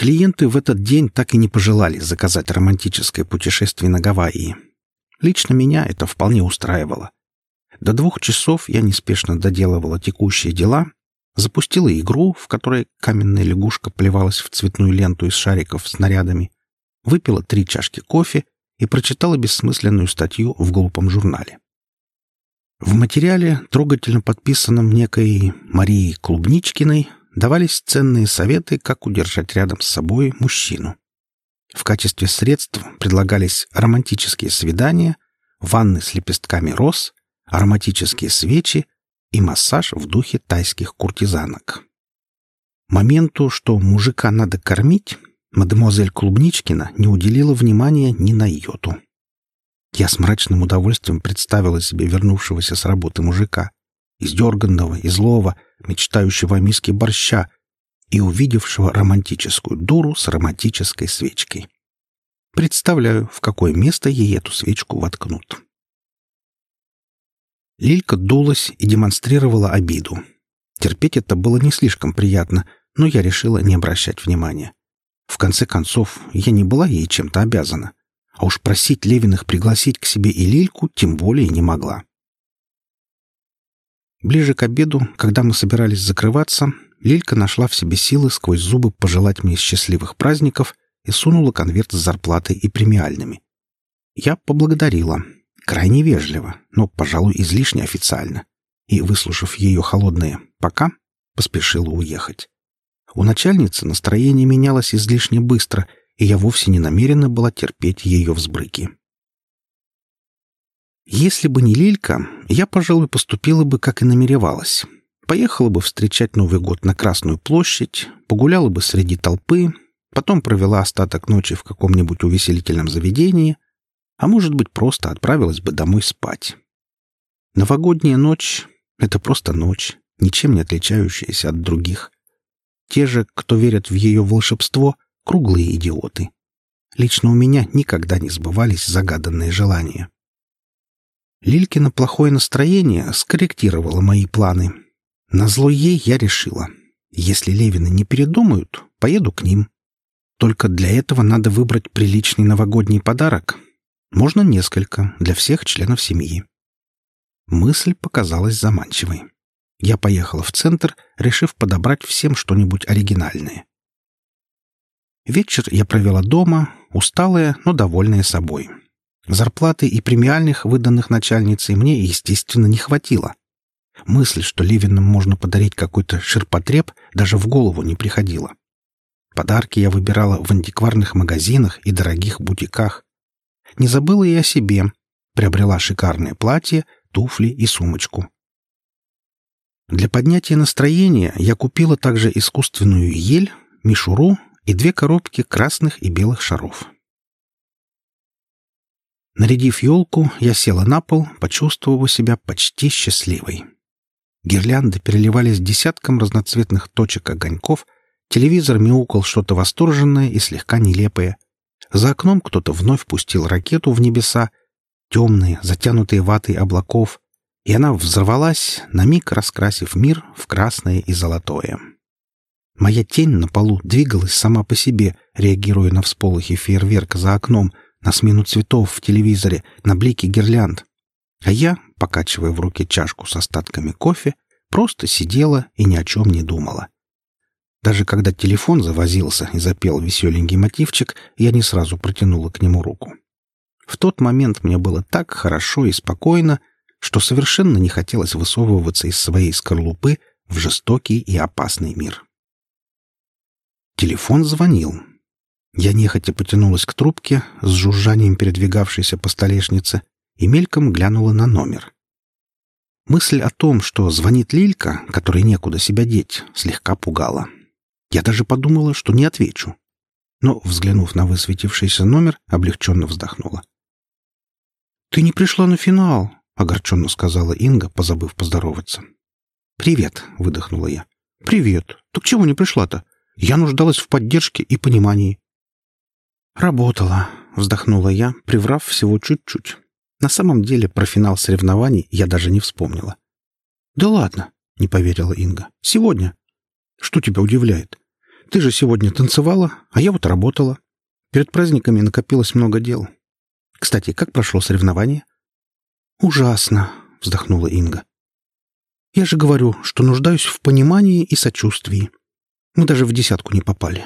Клиенты в этот день так и не пожелали заказать романтическое путешествие на Гавайи. Лично меня это вполне устраивало. До двух часов я неспешно доделывала текущие дела, запустила игру, в которой каменная лягушка плевалась в цветную ленту из шариков с снарядами, выпила три чашки кофе и прочитала бессмысленную статью в глупом журнале. В материале, трогательно подписанном некой Марией Клубничкиной, давались ценные советы, как удержать рядом с собой мужчину. В качестве средств предлагались романтические свидания, ванны с лепестками роз, ароматические свечи и массаж в духе тайских куртизанок. Моменту, что мужика надо кормить, мадемуазель Клубничкина не уделила внимания ни на йоту. Я с мрачным удовольствием представила себе вернувшегося с работы мужика, издерганного и злого, мечтающего о миске борща и увидевшего романтическую дуру с романтической свечкой. Представляю, в какое место ей эту свечку воткнут. Лилька дулась и демонстрировала обиду. Терпеть это было не слишком приятно, но я решила не обращать внимания. В конце концов, я не была ей чем-то обязана. А уж просить Левиных пригласить к себе и Лильку тем более не могла. Ближе к обеду, когда мы собирались закрываться, Лилька нашла в себе силы сквозь зубы пожелать мне счастливых праздников и сунула конверт с зарплатой и премиальными. Я поблагодарила. Крайне вежливо, но, пожалуй, излишне официально. И, выслушав ее холодное «пока», поспешила уехать. У начальницы настроение менялось излишне быстро, и я вовсе не намерена была терпеть ее взбрыки. Если бы не Лилька, я, пожалуй, поступила бы, как и намеревалась. Поехала бы встречать Новый год на Красную площадь, погуляла бы среди толпы, потом провела остаток ночи в каком-нибудь увеселительном заведении, а может быть, просто отправилась бы домой спать. Новогодняя ночь — это просто ночь, ничем не отличающаяся от других. Те же, кто верят в ее волшебство, — круглые идиоты. Лично у меня никогда не сбывались загаданные желания. Лилькино плохое настроение скорректировало мои планы. Назло ей я решила. Если Левины не передумают, поеду к ним. Только для этого надо выбрать приличный новогодний подарок. Можно несколько, для всех членов семьи. Мысль показалась заманчивой. Я поехала в центр, решив подобрать всем что-нибудь оригинальное. Вечер я провела дома, усталая, но довольная собой. Зарплаты и премиальных, выданных начальницей, мне, естественно, не хватило. Мысль, что Левинам можно подарить какой-то ширпотреб, даже в голову не приходила. Подарки я выбирала в антикварных магазинах и дорогих бутиках. Не забыла и о себе. Приобрела шикарное платье, туфли и сумочку. Для поднятия настроения я купила также искусственную ель, мишуру и две коробки красных и белых шаров. Нарядив елку, я села на пол, почувствовав себя почти счастливой. Гирлянды переливались десятком разноцветных точек огоньков, телевизор мяукал что-то восторженное и слегка нелепое. За окном кто-то вновь пустил ракету в небеса, темные, затянутые ватой облаков, и она взорвалась, на миг раскрасив мир в красное и золотое. Моя тень на полу двигалась сама по себе, реагируя на всполохи фейерверка за окном — на смену цветов в телевизоре, на блики гирлянд. А я, покачивая в руке чашку с остатками кофе, просто сидела и ни о чем не думала. Даже когда телефон завозился и запел веселенький мотивчик, я не сразу протянула к нему руку. В тот момент мне было так хорошо и спокойно, что совершенно не хотелось высовываться из своей скорлупы в жестокий и опасный мир. Телефон звонил, я нехотя потянулась к трубке с жужжанием передвигавшейся по столешнице и мельком глянула на номер. Мысль о том, что звонит Лилька, которой некуда себя деть, слегка пугала. Я даже подумала, что не отвечу. Но, взглянув на высветившийся номер, облегченно вздохнула. «Ты не пришла на финал», — огорченно сказала Инга, позабыв поздороваться. «Привет», — выдохнула я. «Привет. Так чего не пришла-то? Я нуждалась в поддержке и понимании. «Работала», — вздохнула я, приврав всего чуть-чуть. На самом деле про финал соревнований я даже не вспомнила. «Да ладно», — не поверила Инга. «Сегодня». «Что тебя удивляет?» Ты же сегодня танцевала, а я вот работала. Перед праздниками накопилось много дел. Кстати, как прошло соревнование?» «Ужасно», — вздохнула Инга. «Я же говорю, что нуждаюсь в понимании и сочувствии. Мы даже в десятку не попали».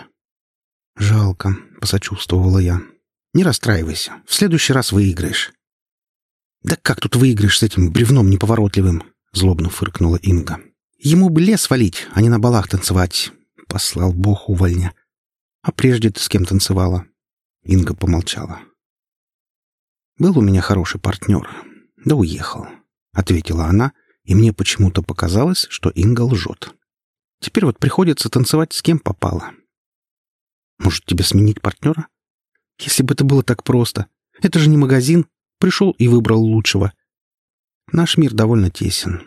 «Жалко», — посочувствовала я. «Не расстраивайся. В следующий раз выиграешь». «Да как тут выиграешь с этим бревном неповоротливым?» — злобно фыркнула Инга. «Ему бы лес валить, а не на балах танцевать. Послал бог увольня. А прежде ты с кем танцевала?» Инга помолчала. «Был у меня хороший партнер. Да уехал», — ответила она, и мне почему-то показалось, что Инга лжет. «Теперь вот приходится танцевать с кем попало. Может, тебе сменить партнера? Если бы это было так просто. Это же не магазин. Пришел и выбрал лучшего. Наш мир довольно тесен.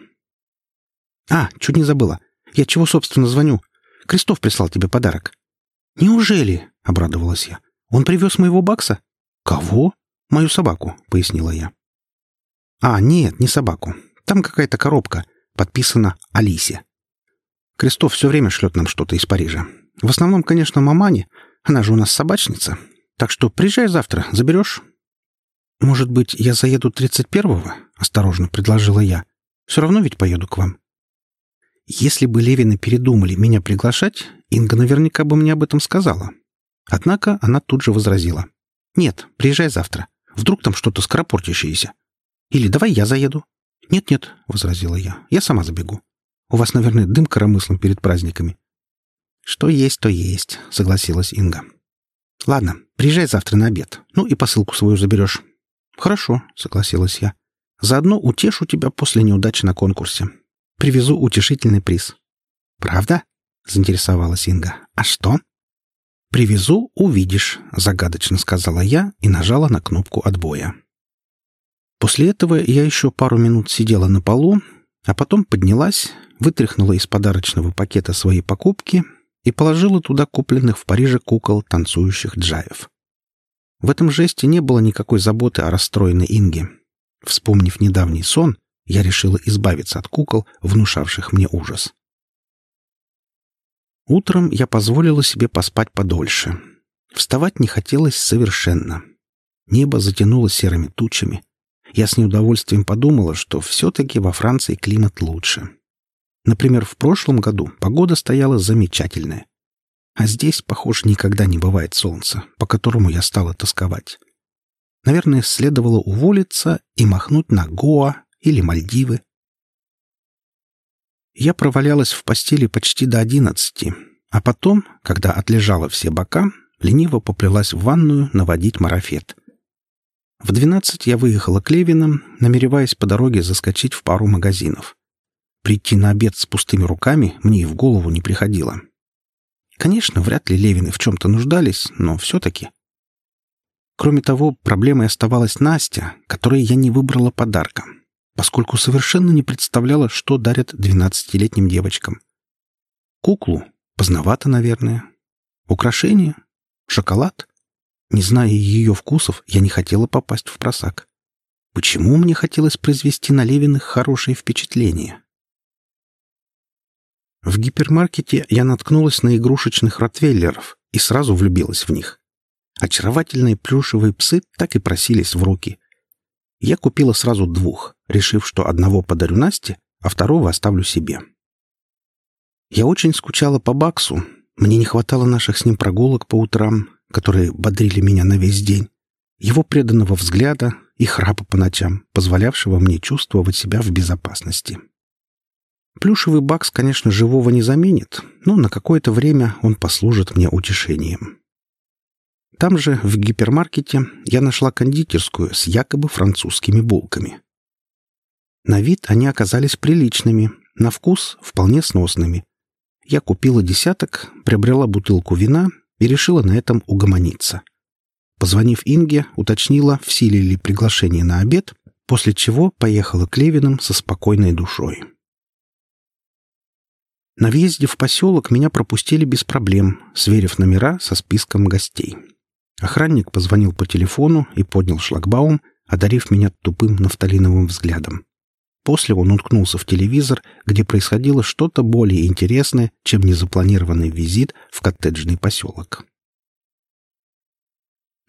А, чуть не забыла. Я чего, собственно, звоню? Крестов прислал тебе подарок. Неужели? — обрадовалась я. Он привез моего бакса? Кого? Мою собаку, — пояснила я. А, нет, не собаку. Там какая-то коробка. Подписана Алисе. Крестов все время шлет нам что-то из Парижа. В основном, конечно, мамане. Она же у нас собачница. Так что приезжай завтра, заберешь?» «Может быть, я заеду тридцать первого?» — осторожно предложила я. «Все равно ведь поеду к вам». Если бы Левины передумали меня приглашать, Инга наверняка бы мне об этом сказала. Однако она тут же возразила. «Нет, приезжай завтра. Вдруг там что-то скоропортящееся. Или давай я заеду». «Нет-нет», — возразила я, — «я сама забегу. У вас, наверное, дым коромыслом перед праздниками. «Что есть, то есть», — согласилась Инга. «Ладно, приезжай завтра на обед. Ну и посылку свою заберешь». «Хорошо», — согласилась я. «Заодно утешу тебя после неудачи на конкурсе. Привезу утешительный приз». «Правда?» — заинтересовалась Инга. «А что?» «Привезу, увидишь», — загадочно сказала я и нажала на кнопку отбоя. После этого я еще пару минут сидела на полу, а потом поднялась, вытряхнула из подарочного пакета свои покупки и положила туда купленных в Париже кукол танцующих джаев. В этом жесте не было никакой заботы о расстроенной Инге. Вспомнив недавний сон, я решила избавиться от кукол, внушавших мне ужас. Утром я позволила себе поспать подольше. Вставать не хотелось совершенно. Небо затянуло серыми тучами. Я с неудовольствием подумала, что все-таки во Франции климат лучше. Например, в прошлом году погода стояла замечательная. А здесь, похоже, никогда не бывает солнца, по которому я стала тосковать. Наверное, следовало уволиться и махнуть на Гоа или Мальдивы. Я провалялась в постели почти до одиннадцати, а потом, когда отлежала все бока, лениво поплелась в ванную наводить марафет. В двенадцать я выехала к Левинам, намереваясь по дороге заскочить в пару магазинов. Прийти на обед с пустыми руками мне и в голову не приходило. Конечно, вряд ли Левины в чем-то нуждались, но все-таки. Кроме того, проблемой оставалась Настя, которой я не выбрала подарка, поскольку совершенно не представляла, что дарят двенадцатилетним девочкам. Куклу? Поздновато, наверное. Украшение? Шоколад? Не зная ее вкусов, я не хотела попасть в просак. Почему мне хотелось произвести на Левиных хорошее впечатление? В гипермаркете я наткнулась на игрушечных ротвейлеров и сразу влюбилась в них. Очаровательные плюшевые псы так и просились в руки. Я купила сразу двух, решив, что одного подарю Насте, а второго оставлю себе. Я очень скучала по Баксу. Мне не хватало наших с ним прогулок по утрам, которые бодрили меня на весь день, его преданного взгляда и храпа по ночам, позволявшего мне чувствовать себя в безопасности. Плюшевый бакс, конечно, живого не заменит, но на какое-то время он послужит мне утешением. Там же, в гипермаркете, я нашла кондитерскую с якобы французскими булками. На вид они оказались приличными, на вкус вполне сносными. Я купила десяток, приобрела бутылку вина и решила на этом угомониться. Позвонив Инге, уточнила, в силе ли приглашение на обед, после чего поехала к Левинам со спокойной душой. На въезде в поселок меня пропустили без проблем, сверив номера со списком гостей. Охранник позвонил по телефону и поднял шлагбаум, одарив меня тупым нафталиновым взглядом. После он уткнулся в телевизор, где происходило что-то более интересное, чем незапланированный визит в коттеджный поселок.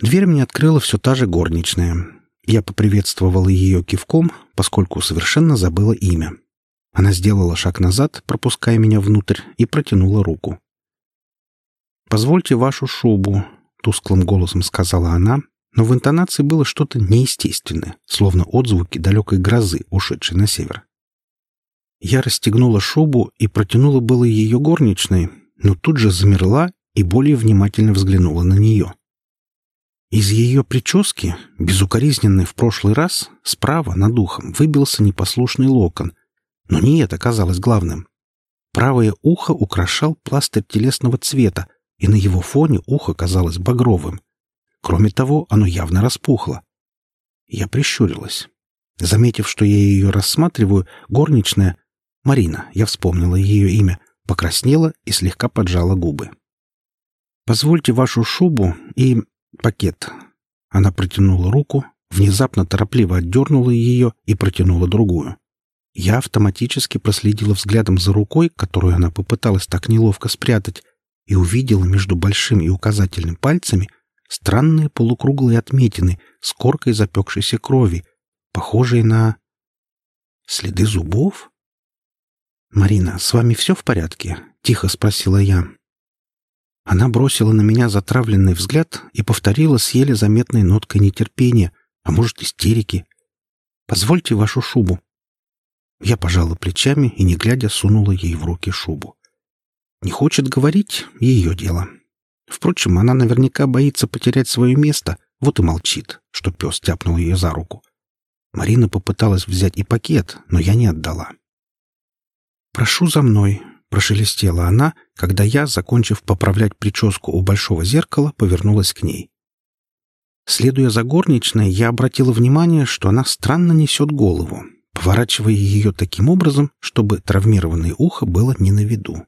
Дверь мне открыла все та же горничная. Я поприветствовала ее кивком, поскольку совершенно забыла имя. Она сделала шаг назад, пропуская меня внутрь, и протянула руку. «Позвольте вашу шубу», — тусклым голосом сказала она, но в интонации было что-то неестественное, словно отзвуки далекой грозы, ушедшей на север. Я расстегнула шубу и протянула было ее горничной, но тут же замерла и более внимательно взглянула на нее. Из ее прически, безукоризненной в прошлый раз, справа над ухом выбился непослушный локон, но не это казалось главным. Правое ухо украшал пластырь телесного цвета, и на его фоне ухо казалось багровым. Кроме того, оно явно распухло. Я прищурилась. Заметив, что я ее рассматриваю, горничная, Марина, я вспомнила ее имя, покраснела и слегка поджала губы. «Позвольте вашу шубу и пакет». Она протянула руку, внезапно торопливо отдернула ее и протянула другую. Я автоматически проследила взглядом за рукой, которую она попыталась так неловко спрятать, и увидела между большим и указательным пальцами странные полукруглые отметины с коркой запекшейся крови, похожие на... следы зубов? «Марина, с вами все в порядке?» — тихо спросила я. Она бросила на меня затравленный взгляд и повторила с еле заметной ноткой нетерпения, а может, истерики. «Позвольте вашу шубу». Я пожала плечами и, не глядя, сунула ей в руки шубу. Не хочет говорить — ее дело. Впрочем, она наверняка боится потерять свое место, вот и молчит, что пес тяпнул ее за руку. Марина попыталась взять и пакет, но я не отдала. «Прошу за мной», — прошелестела она, когда я, закончив поправлять прическу у большого зеркала, повернулась к ней. Следуя за горничной, я обратила внимание, что она странно несет голову, поворачивая ее таким образом, чтобы травмированное ухо было не на виду.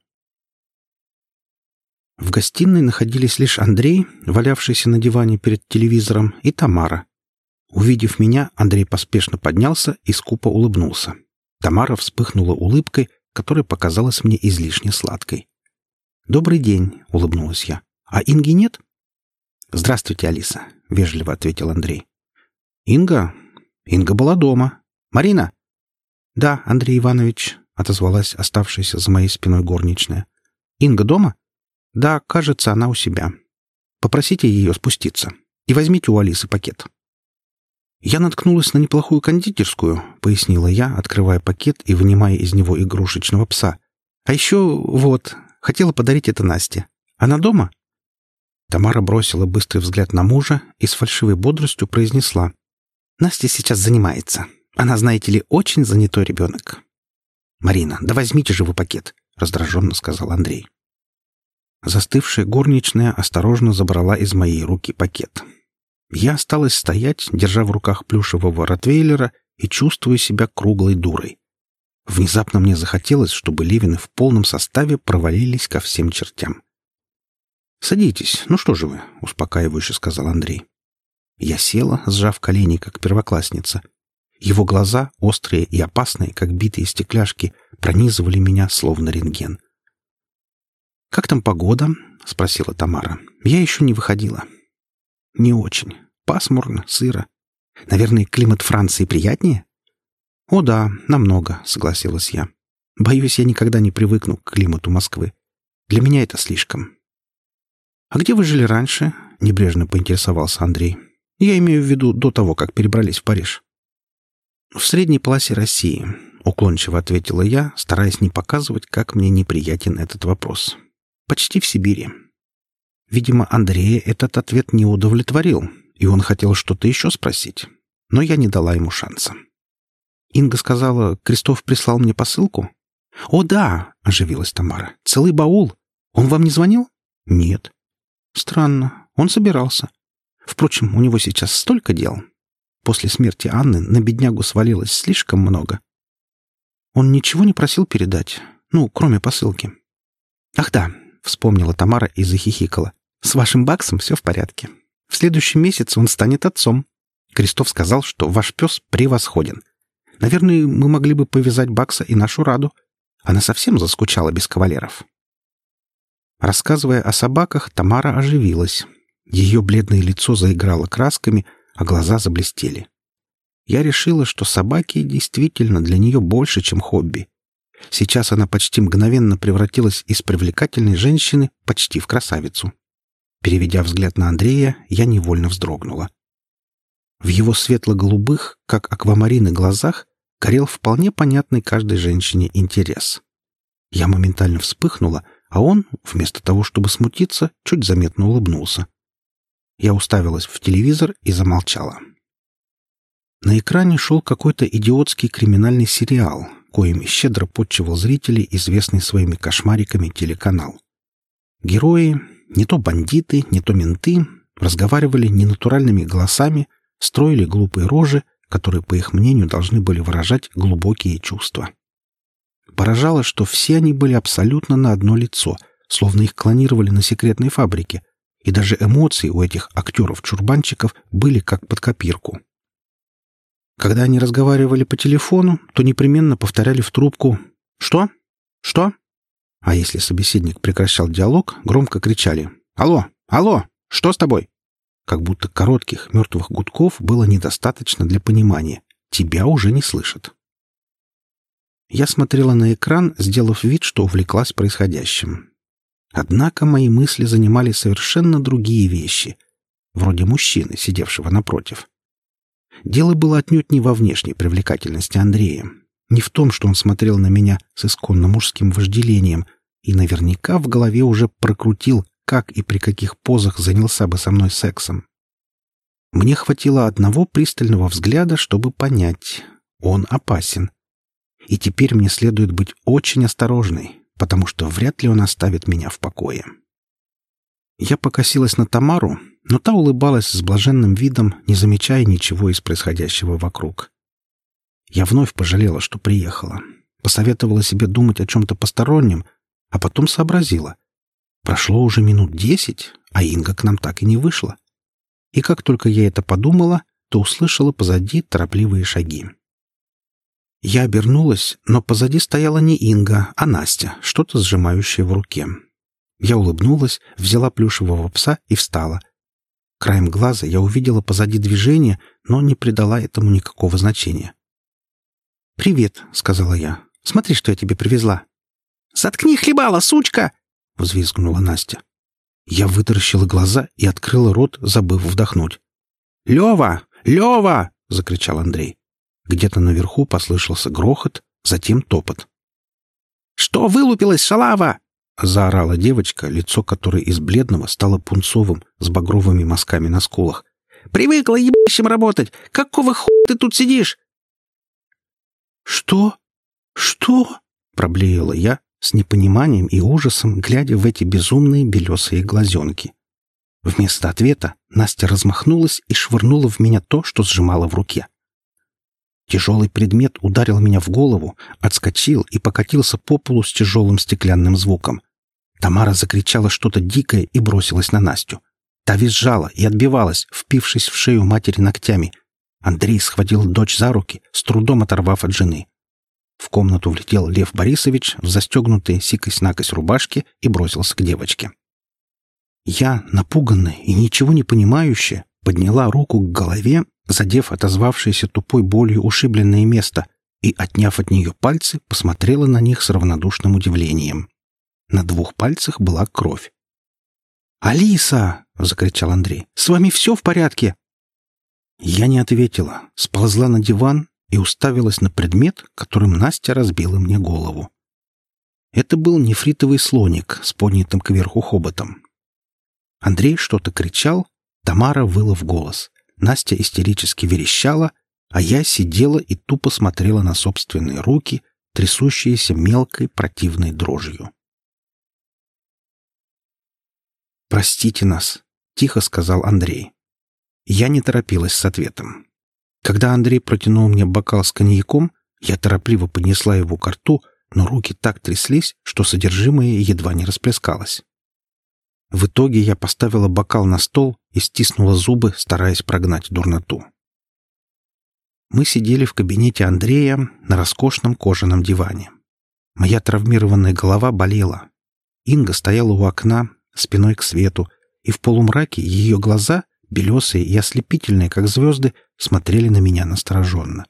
В гостиной находились лишь Андрей, валявшийся на диване перед телевизором, и Тамара. Увидев меня, Андрей поспешно поднялся и скупо улыбнулся. Тамара вспыхнула улыбкой, которая показалась мне излишне сладкой. «Добрый день», — улыбнулась я. «А Инги нет?» «Здравствуйте, Алиса», — вежливо ответил Андрей. «Инга? Инга была дома. Марина?» «Да, Андрей Иванович», — отозвалась оставшаяся за моей спиной горничная. «Инга дома?» «Да, кажется, она у себя. Попросите ее спуститься. И возьмите у Алисы пакет». «Я наткнулась на неплохую кондитерскую», — пояснила я, открывая пакет и вынимая из него игрушечного пса. «А еще вот, хотела подарить это Насте. Она дома?» Тамара бросила быстрый взгляд на мужа и с фальшивой бодростью произнесла. «Настя сейчас занимается. Она, знаете ли, очень занятой ребенок». «Марина, да возьмите же вы пакет», — раздраженно сказал Андрей. Застывшая горничная осторожно забрала из моей руки пакет. Я осталась стоять, держа в руках плюшевого ротвейлера и чувствуя себя круглой дурой. Внезапно мне захотелось, чтобы Левины в полном составе провалились ко всем чертям. «Садитесь. Ну что же вы?» — успокаивающе сказал Андрей. Я села, сжав колени, как первоклассница. Его глаза, острые и опасные, как битые стекляшки, пронизывали меня, словно рентген — «Как там погода?» — спросила Тамара. «Я еще не выходила». «Не очень. Пасмурно, сыро. Наверное, климат Франции приятнее?» «О да, намного», — согласилась я. «Боюсь, я никогда не привыкну к климату Москвы. Для меня это слишком». «А где вы жили раньше?» — небрежно поинтересовался Андрей. «Я имею в виду до того, как перебрались в Париж». «В средней полосе России», — уклончиво ответила я, стараясь не показывать, как мне неприятен этот вопрос. Почти в Сибири. Видимо, Андрея этот ответ не удовлетворил, и он хотел что-то еще спросить. Но я не дала ему шанса. Инга сказала, Крестов прислал мне посылку. «О, да!» — оживилась Тамара. «Целый баул. Он вам не звонил?» «Нет». «Странно. Он собирался. Впрочем, у него сейчас столько дел. После смерти Анны на беднягу свалилось слишком много. Он ничего не просил передать, ну, кроме посылки. Ах да, — вспомнила Тамара и захихикала. «С вашим Баксом все в порядке. В следующем месяце он станет отцом. Крестов сказал, что ваш пес превосходен. Наверное, мы могли бы повязать Бакса и нашу Раду. Она совсем заскучала без кавалеров. Рассказывая о собаках, Тамара оживилась. Ее бледное лицо заиграло красками, а глаза заблестели. Я решила, что собаки действительно для нее больше, чем хобби. Сейчас она почти мгновенно превратилась из привлекательной женщины почти в красавицу. Переведя взгляд на Андрея, я невольно вздрогнула. В его светло-голубых, как аквамарины, глазах горел вполне понятный каждой женщине интерес. Я моментально вспыхнула, а он, вместо того, чтобы смутиться, чуть заметно улыбнулся. Я уставилась в телевизор и замолчала. На экране шел какой-то идиотский криминальный сериал, коими щедро подчивал зрителей известный своими кошмариками телеканал. Герои, не то бандиты, не то менты, разговаривали ненатуральными голосами, строили глупые рожи, которые, по их мнению, должны были выражать глубокие чувства. Поражало, что все они были абсолютно на одно лицо, словно их клонировали на секретной фабрике, и даже эмоции у этих актеров-чурбанчиков были как под копирку. Когда они разговаривали по телефону, то непременно повторяли в трубку «Что? Что?» А если собеседник прекращал диалог, громко кричали «Алло! Алло! Что с тобой?» как будто коротких мертвых гудков было недостаточно для понимания. Тебя уже не слышат. Я смотрела на экран, сделав вид, что увлеклась происходящим. Однако мои мысли занимали совершенно другие вещи, вроде мужчины, сидевшего напротив. Дело было отнюдь не во внешней привлекательности Андрея, не в том, что он смотрел на меня с исконно мужским вожделением и наверняка в голове уже прокрутил, как и при каких позах занялся бы со мной сексом. Мне хватило одного пристального взгляда, чтобы понять, он опасен. И теперь мне следует быть очень осторожной, потому что вряд ли он оставит меня в покое. Я покосилась на Тамару, но та улыбалась с блаженным видом, не замечая ничего из происходящего вокруг. Я вновь пожалела, что приехала. Посоветовала себе думать о чем-то постороннем, а потом сообразила. Прошло уже минут десять, а Инга к нам так и не вышла. И как только я это подумала, то услышала позади торопливые шаги. Я обернулась, но позади стояла не Инга, а Настя, что-то сжимающее в руке. Я улыбнулась, взяла плюшевого пса и встала. Краем глаза я увидела позади движение, но не придала этому никакого значения. «Привет», — сказала я. «Смотри, что я тебе привезла». «Заткни хлебала, сучка!» взвизгнула Настя. Я вытаращила глаза и открыла рот, забыв вдохнуть. «Лева! Лева!» — закричал Андрей. Где-то наверху послышался грохот, затем топот. «Что вылупилась, шалава?» — заорала девочка, лицо которой из бледного стало пунцовым, с багровыми мазками на скулах. «Привыкла ебащим работать! Какого хуя ты тут сидишь?» «Что? Что?» — проблеяла я, с непониманием и ужасом, глядя в эти безумные белесые глазенки. Вместо ответа Настя размахнулась и швырнула в меня то, что сжимала в руке. Тяжелый предмет ударил меня в голову, отскочил и покатился по полу с тяжелым стеклянным звуком. Тамара закричала что-то дикое и бросилась на Настю. Та визжала и отбивалась, впившись в шею матери ногтями. Андрей схватил дочь за руки, с трудом оторвав от жены. В комнату влетел Лев Борисович в застегнутой сикось-накось рубашке и бросился к девочке. Я, напуганная и ничего не понимающая, подняла руку к голове, задев отозвавшееся тупой болью ушибленное место, и, отняв от нее пальцы, посмотрела на них с равнодушным удивлением. На двух пальцах была кровь. «Алиса!» — закричал Андрей. «С вами все в порядке?» Я не ответила, сползла на диван и уставилась на предмет, которым Настя разбила мне голову. Это был нефритовый слоник с поднятым кверху хоботом. Андрей что-то кричал, Тамара выла в голос, Настя истерически верещала, а я сидела и тупо смотрела на собственные руки, трясущиеся мелкой противной дрожью. «Простите нас», — тихо сказал Андрей. Я не торопилась с ответом. Когда Андрей протянул мне бокал с коньяком, я торопливо поднесла его к рту, но руки так тряслись, что содержимое едва не расплескалось. В итоге я поставила бокал на стол и стиснула зубы, стараясь прогнать дурноту. Мы сидели в кабинете Андрея на роскошном кожаном диване. Моя травмированная голова болела. Инга стояла у окна, спиной к свету, и в полумраке ее глаза, белесые и ослепительные, как звезды, смотрели на меня настороженно.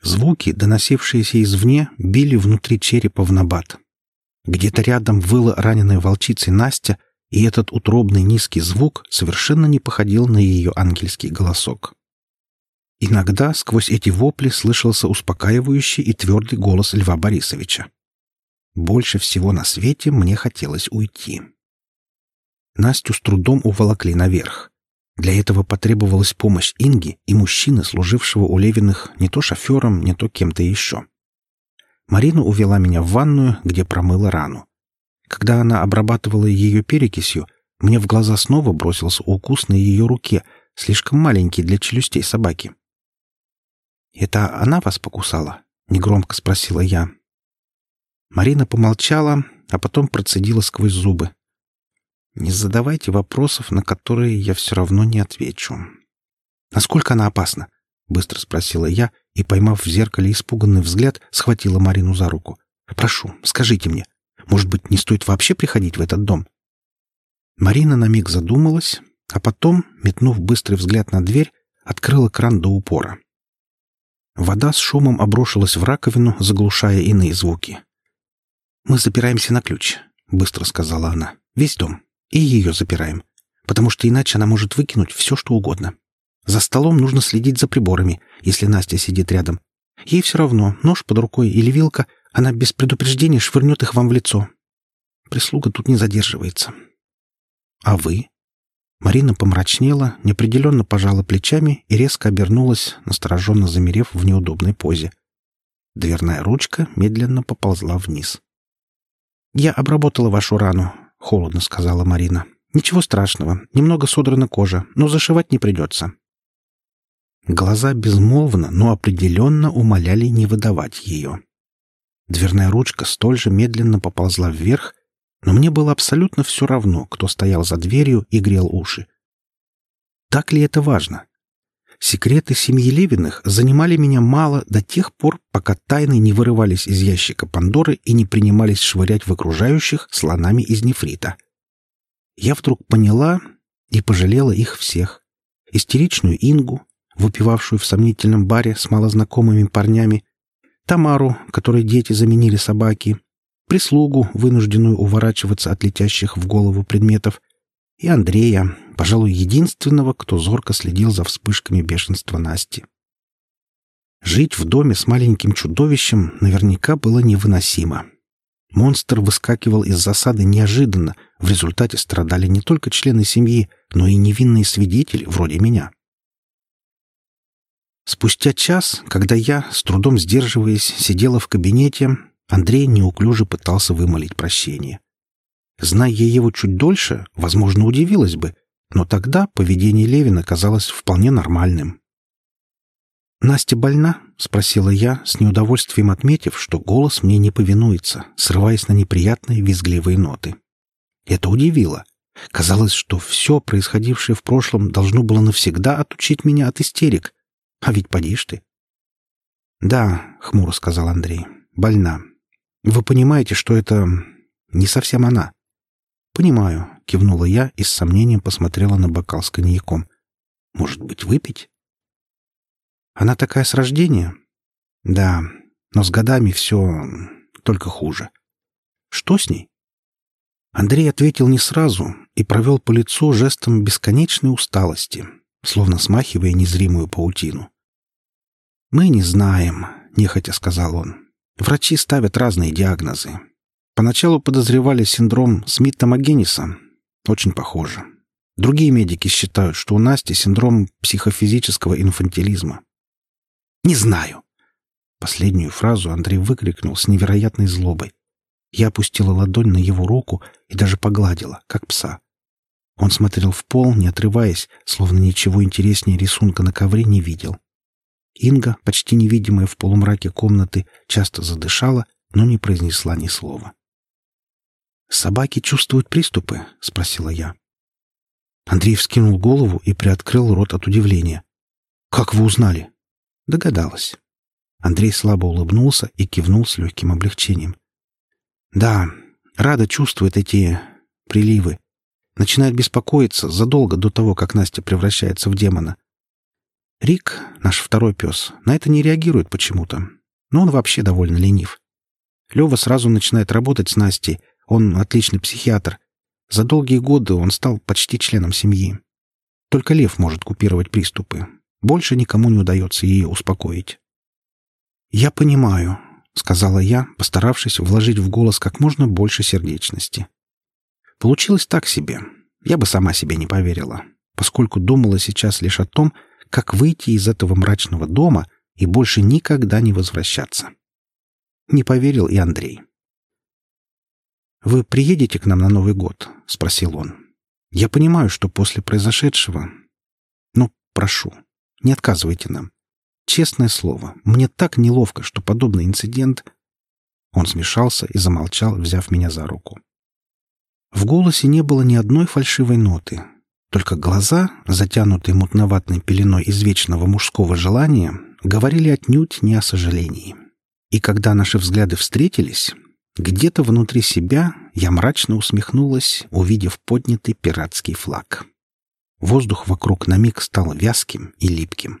Звуки, доносившиеся извне, били внутри черепа в набат. Где-то рядом выла раненая волчицей Настя, и этот утробный низкий звук совершенно не походил на ее ангельский голосок. Иногда сквозь эти вопли слышался успокаивающий и твердый голос Льва Борисовича. Больше всего на свете мне хотелось уйти. Настю с трудом уволокли наверх. Для этого потребовалась помощь Инги и мужчины, служившего у Левиных не то шофером, не то кем-то еще. Марина увела меня в ванную, где промыла рану. Когда она обрабатывала ее перекисью, мне в глаза снова бросился укус на ее руке, слишком маленький для челюстей собаки. «Это она вас покусала?» — негромко спросила я. Марина помолчала, а потом процедила сквозь зубы. Не задавайте вопросов, на которые я все равно не отвечу. «Насколько она опасна?» — быстро спросила я и, поймав в зеркале испуганный взгляд, схватила Марину за руку. «Прошу, скажите мне, может быть, не стоит вообще приходить в этот дом?» Марина на миг задумалась, а потом, метнув быстрый взгляд на дверь, открыла кран до упора. Вода с шумом обрушилась в раковину, заглушая иные звуки. «Мы запираемся на ключ», — быстро сказала она. «Весь дом. И ее запираем. Потому что иначе она может выкинуть все, что угодно. За столом нужно следить за приборами, если Настя сидит рядом. Ей все равно, нож под рукой или вилка, она без предупреждения швырнет их вам в лицо. Прислуга тут не задерживается. А вы? Марина помрачнела, неопределенно пожала плечами и резко обернулась, настороженно замерев в неудобной позе. Дверная ручка медленно поползла вниз. «Я обработала вашу рану — холодно сказала Марина. «Ничего страшного. Немного содрана кожа, но зашивать не придется». Глаза безмолвно, но определенно умоляли не выдавать ее. Дверная ручка столь же медленно поползла вверх, но мне было абсолютно все равно, кто стоял за дверью и грел уши. Так ли это важно? Секреты семьи Левиных занимали меня мало до тех пор, пока тайны не вырывались из ящика Пандоры и не принимались швырять в окружающих слонами из нефрита. Я вдруг поняла и пожалела их всех. Истеричную Ингу, выпивавшую в сомнительном баре с малознакомыми парнями, Тамару, которой дети заменили собаки, прислугу, вынужденную уворачиваться от летящих в голову предметов, и Андрея, пожалуй, единственного, кто зорко следил за вспышками бешенства Насти. Жить в доме с маленьким чудовищем наверняка было невыносимо. Монстр выскакивал из засады неожиданно, в результате страдали не только члены семьи, но и невинные свидетели, вроде меня. Спустя час, когда я, с трудом сдерживаясь, сидела в кабинете, Андрей неуклюже пытался вымолить прощение. Зная я его чуть дольше, возможно, удивилась бы, но тогда поведение Левина казалось вполне нормальным. «Настя больна?» — спросила я, с неудовольствием отметив, что голос мне не повинуется, срываясь на неприятные визгливые ноты. Это удивило. Казалось, что все, происходившее в прошлом, должно было навсегда отучить меня от истерик. А ведь поди ты. «Да», — хмуро сказал Андрей, — «больна. Вы понимаете, что это не совсем она. «Понимаю», — кивнула я и с сомнением посмотрела на бокал с коньяком. «Может быть, выпить?» «Она такая с рождения?» «Да, но с годами все только хуже». «Что с ней?» Андрей ответил не сразу и провел по лицу жестом бесконечной усталости, словно смахивая незримую паутину. «Мы не знаем», — нехотя сказал он. «Врачи ставят разные диагнозы. Поначалу подозревали синдром Смита-Магениса. Очень похоже. Другие медики считают, что у Насти синдром психофизического инфантилизма. «Не знаю!» Последнюю фразу Андрей выкрикнул с невероятной злобой. Я опустила ладонь на его руку и даже погладила, как пса. Он смотрел в пол, не отрываясь, словно ничего интереснее рисунка на ковре не видел. Инга, почти невидимая в полумраке комнаты, часто задышала, но не произнесла ни слова. «Собаки чувствуют приступы?» — спросила я. Андрей вскинул голову и приоткрыл рот от удивления. «Как вы узнали?» Догадалась. Андрей слабо улыбнулся и кивнул с легким облегчением. Да, Рада чувствует эти приливы. Начинает беспокоиться задолго до того, как Настя превращается в демона. Рик, наш второй пес, на это не реагирует почему-то. Но он вообще довольно ленив. Лева сразу начинает работать с Настей. Он отличный психиатр. За долгие годы он стал почти членом семьи. Только Лев может купировать приступы. Больше никому не удается ее успокоить. «Я понимаю», — сказала я, постаравшись вложить в голос как можно больше сердечности. Получилось так себе. Я бы сама себе не поверила, поскольку думала сейчас лишь о том, как выйти из этого мрачного дома и больше никогда не возвращаться. Не поверил и Андрей. «Вы приедете к нам на Новый год?» — спросил он. «Я понимаю, что после произошедшего... Но прошу, не отказывайте нам. Честное слово, мне так неловко, что подобный инцидент...» Он смешался и замолчал, взяв меня за руку. В голосе не было ни одной фальшивой ноты. Только глаза, затянутые мутноватной пеленой извечного мужского желания, говорили отнюдь не о сожалении. И когда наши взгляды встретились, где-то внутри себя я мрачно усмехнулась, увидев поднятый пиратский флаг. Воздух вокруг на миг стал вязким и липким.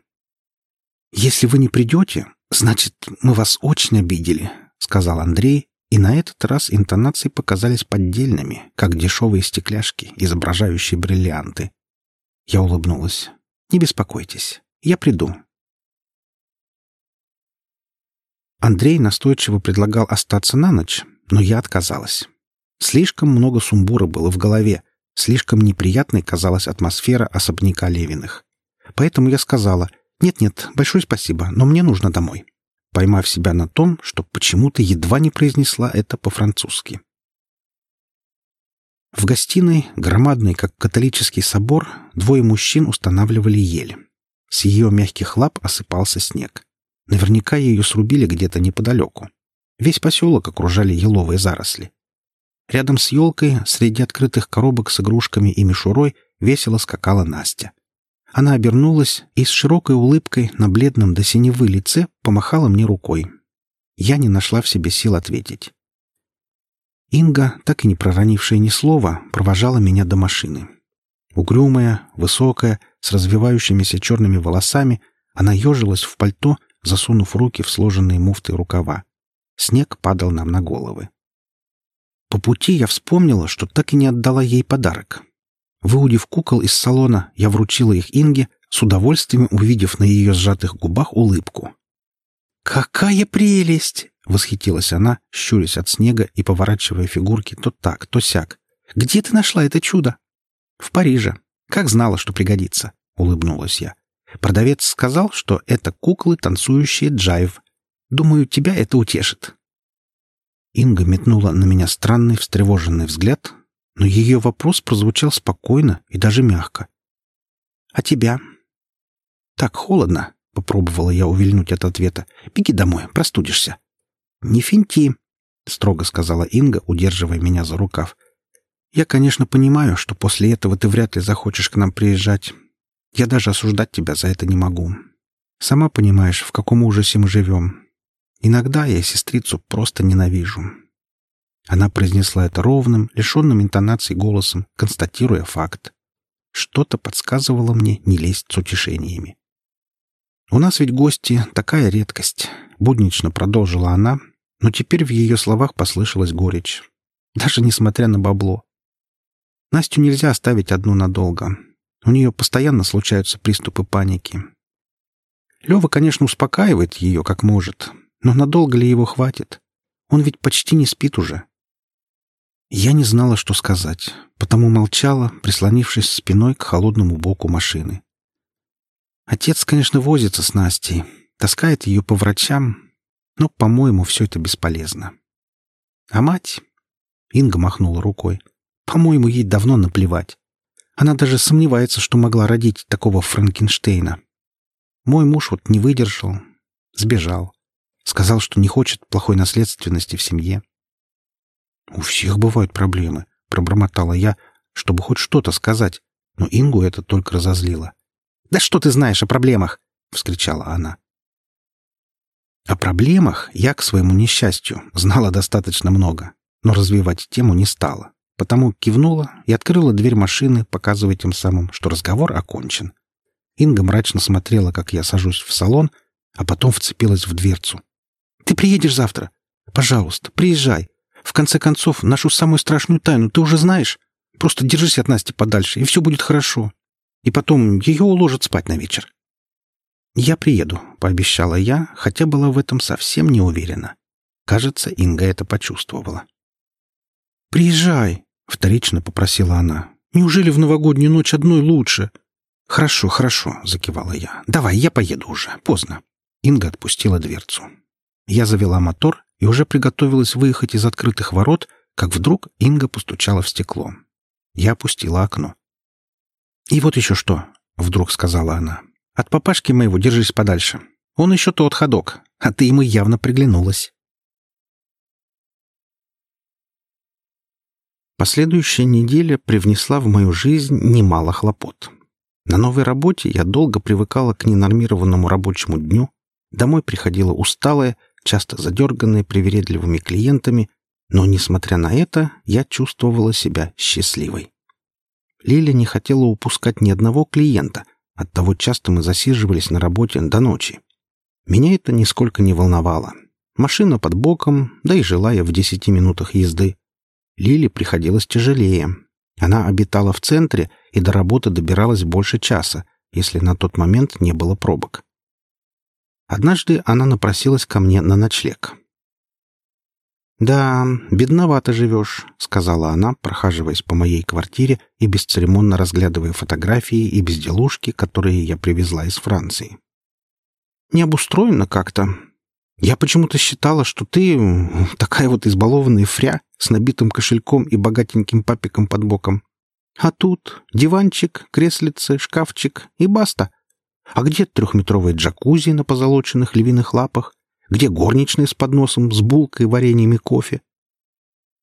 «Если вы не придете, значит, мы вас очень обидели», — сказал Андрей, и на этот раз интонации показались поддельными, как дешевые стекляшки, изображающие бриллианты. Я улыбнулась. «Не беспокойтесь, я приду». Андрей настойчиво предлагал остаться на ночь, но я отказалась. Слишком много сумбура было в голове, слишком неприятной казалась атмосфера особняка Левиных. Поэтому я сказала — «Нет-нет, большое спасибо, но мне нужно домой», поймав себя на том, что почему-то едва не произнесла это по-французски. В гостиной, громадной, как католический собор, двое мужчин устанавливали ель. С ее мягких лап осыпался снег. Наверняка ее срубили где-то неподалеку. Весь поселок окружали еловые заросли. Рядом с елкой, среди открытых коробок с игрушками и мишурой, весело скакала Настя. Она обернулась и с широкой улыбкой на бледном до синевы лице помахала мне рукой. Я не нашла в себе сил ответить. Инга, так и не проронившая ни слова, провожала меня до машины. Угрюмая, высокая, с развивающимися черными волосами, она ежилась в пальто, засунув руки в сложенные муфты рукава. Снег падал нам на головы. По пути я вспомнила, что так и не отдала ей подарок. Выудив кукол из салона, я вручила их Инге, с удовольствием увидев на ее сжатых губах улыбку. «Какая прелесть!» — восхитилась она, щурясь от снега и поворачивая фигурки то так, то сяк. «Где ты нашла это чудо?» «В Париже. Как знала, что пригодится», — улыбнулась я. Продавец сказал, что это куклы, танцующие джайв. Думаю, тебя это утешит. Инга метнула на меня странный встревоженный взгляд, но ее вопрос прозвучал спокойно и даже мягко. «А тебя?» «Так холодно», — попробовала я увильнуть от ответа. «Беги домой, простудишься». «Не финти», — строго сказала Инга, удерживая меня за рукав. «Я, конечно, понимаю, что после этого ты вряд ли захочешь к нам приезжать. Я даже осуждать тебя за это не могу. Сама понимаешь, в каком ужасе мы живем. Иногда я сестрицу просто ненавижу. Она произнесла это ровным, лишенным интонаций голосом, констатируя факт. Что-то подсказывало мне не лезть с утешениями. «У нас ведь гости — такая редкость», — буднично продолжила она, но теперь в ее словах послышалась горечь. Даже несмотря на бабло. Настю нельзя оставить одну надолго. У нее постоянно случаются приступы паники. Лева, конечно, успокаивает ее, как может, но надолго ли его хватит? Он ведь почти не спит уже. Я не знала, что сказать, потому молчала, прислонившись спиной к холодному боку машины. Отец, конечно, возится с Настей, таскает ее по врачам, но, по-моему, все это бесполезно. А мать... Инга махнула рукой. По-моему, ей давно наплевать. Она даже сомневается, что могла родить такого Франкенштейна. Мой муж вот не выдержал, сбежал. Сказал, что не хочет плохой наследственности в семье. «У всех бывают проблемы», — пробормотала я, чтобы хоть что-то сказать, но Ингу это только разозлило. «Да что ты знаешь о проблемах?» — вскричала она. О проблемах я, к своему несчастью, знала достаточно много, но развивать тему не стала, потому кивнула и открыла дверь машины, показывая тем самым, что разговор окончен. Инга мрачно смотрела, как я сажусь в салон, а потом вцепилась в дверцу. «Ты приедешь завтра? Пожалуйста, приезжай. В конце концов, нашу самую страшную тайну ты уже знаешь. Просто держись от Насти подальше, и все будет хорошо. И потом ее уложат спать на вечер. «Я приеду», — пообещала я, хотя была в этом совсем не уверена. Кажется, Инга это почувствовала. «Приезжай», — вторично попросила она. «Неужели в новогоднюю ночь одной лучше?» «Хорошо, хорошо», — закивала я. «Давай, я поеду уже. Поздно». Инга отпустила дверцу. Я завела мотор и уже приготовилась выехать из открытых ворот, как вдруг Инга постучала в стекло. Я опустила окно. «И вот еще что», — вдруг сказала она. От папашки моего держись подальше. Он еще тот ходок, а ты ему явно приглянулась. Последующая неделя привнесла в мою жизнь немало хлопот. На новой работе я долго привыкала к ненормированному рабочему дню, домой приходила усталая, часто задерганная привередливыми клиентами, но, несмотря на это, я чувствовала себя счастливой. Лиля не хотела упускать ни одного клиента, Оттого часто мы засиживались на работе до ночи. Меня это нисколько не волновало. Машина под боком, да и жила я в десяти минутах езды. Лиле приходилось тяжелее. Она обитала в центре и до работы добиралась больше часа, если на тот момент не было пробок. Однажды она напросилась ко мне на ночлег. «Да, бедновато живешь», — сказала она, прохаживаясь по моей квартире и бесцеремонно разглядывая фотографии и безделушки, которые я привезла из Франции. «Не обустроено как-то. Я почему-то считала, что ты такая вот избалованная фря с набитым кошельком и богатеньким папиком под боком. А тут диванчик, креслице, шкафчик и баста. А где трехметровая джакузи на позолоченных львиных лапах? Где горничная с подносом, с булкой, вареньем и кофе?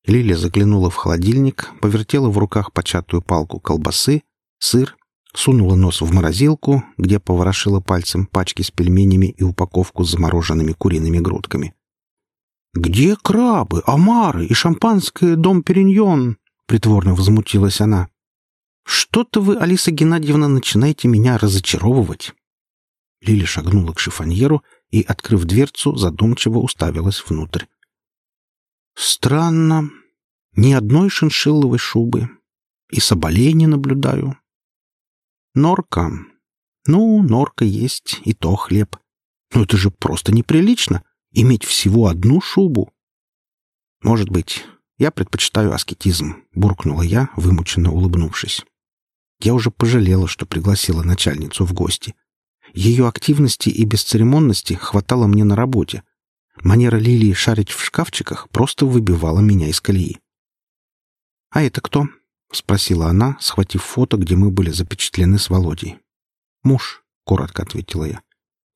Лиля заглянула в холодильник, повертела в руках початую палку колбасы, сыр, сунула нос в морозилку, где поворошила пальцем пачки с пельменями и упаковку с замороженными куриными грудками. «Где крабы, омары и шампанское дом Периньон?» — притворно возмутилась она. «Что-то вы, Алиса Геннадьевна, начинаете меня разочаровывать». Лиля шагнула к шифоньеру и, открыв дверцу, задумчиво уставилась внутрь. «Странно. Ни одной шиншилловой шубы. И соболей не наблюдаю. Норка. Ну, норка есть, и то хлеб. Но это же просто неприлично — иметь всего одну шубу. Может быть, я предпочитаю аскетизм, — буркнула я, вымученно улыбнувшись. Я уже пожалела, что пригласила начальницу в гости. Ее активности и бесцеремонности хватало мне на работе. Манера Лилии шарить в шкафчиках просто выбивала меня из колеи. «А это кто?» — спросила она, схватив фото, где мы были запечатлены с Володей. «Муж», — коротко ответила я.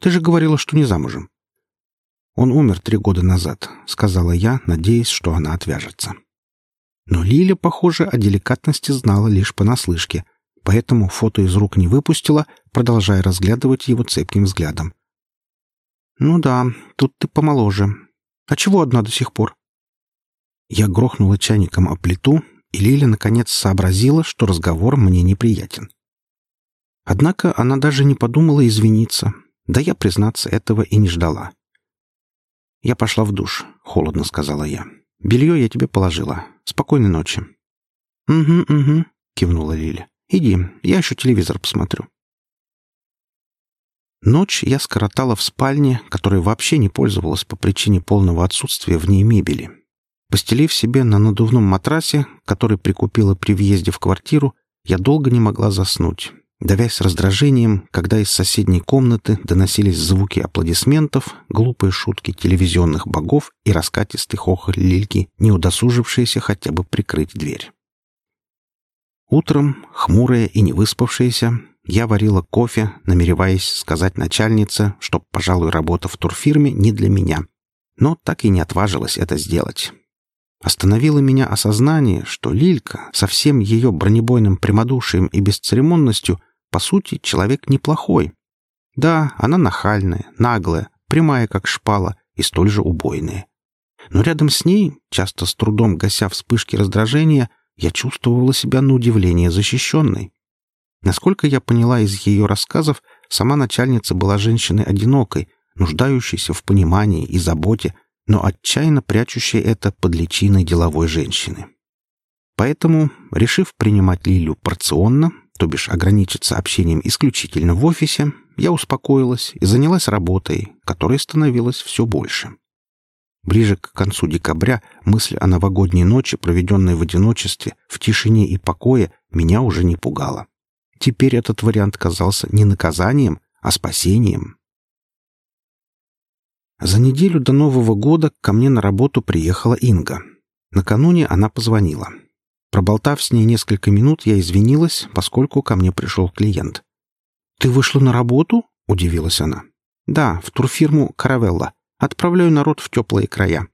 «Ты же говорила, что не замужем». «Он умер три года назад», — сказала я, надеясь, что она отвяжется. Но Лиля, похоже, о деликатности знала лишь понаслышке, поэтому фото из рук не выпустила, продолжая разглядывать его цепким взглядом. «Ну да, тут ты помоложе. А чего одна до сих пор?» Я грохнула чайником о плиту, и Лиля наконец сообразила, что разговор мне неприятен. Однако она даже не подумала извиниться, да я, признаться, этого и не ждала. «Я пошла в душ», — холодно сказала я. «Белье я тебе положила. Спокойной ночи». «Угу, угу», — кивнула Лиля. Иди, я еще телевизор посмотрю. Ночь я скоротала в спальне, которая вообще не пользовалась по причине полного отсутствия в ней мебели. Постелив себе на надувном матрасе, который прикупила при въезде в квартиру, я долго не могла заснуть, давясь раздражением, когда из соседней комнаты доносились звуки аплодисментов, глупые шутки телевизионных богов и раскатистый хохот Лильки, не удосужившиеся хотя бы прикрыть дверь. Утром, хмурая и невыспавшаяся, я варила кофе, намереваясь сказать начальнице, что, пожалуй, работа в турфирме не для меня. Но так и не отважилась это сделать. Остановило меня осознание, что Лилька со всем ее бронебойным прямодушием и бесцеремонностью, по сути, человек неплохой. Да, она нахальная, наглая, прямая как шпала, и столь же убойные. Но рядом с ней, часто с трудом гася вспышки раздражения, я чувствовала себя на удивление защищенной. Насколько я поняла из ее рассказов, сама начальница была женщиной одинокой, нуждающейся в понимании и заботе, но отчаянно прячущей это под личиной деловой женщины. Поэтому, решив принимать Лилю порционно, то бишь ограничиться общением исключительно в офисе, я успокоилась и занялась работой, которой становилось все больше. Ближе к концу декабря мысль о новогодней ночи, проведенной в одиночестве, в тишине и покое, меня уже не пугала. Теперь этот вариант казался не наказанием, а спасением. За неделю до Нового года ко мне на работу приехала Инга. Накануне она позвонила. Проболтав с ней несколько минут, я извинилась, поскольку ко мне пришел клиент. «Ты вышла на работу?» — удивилась она. «Да, в турфирму «Каравелла». Отправляю народ в теплые края».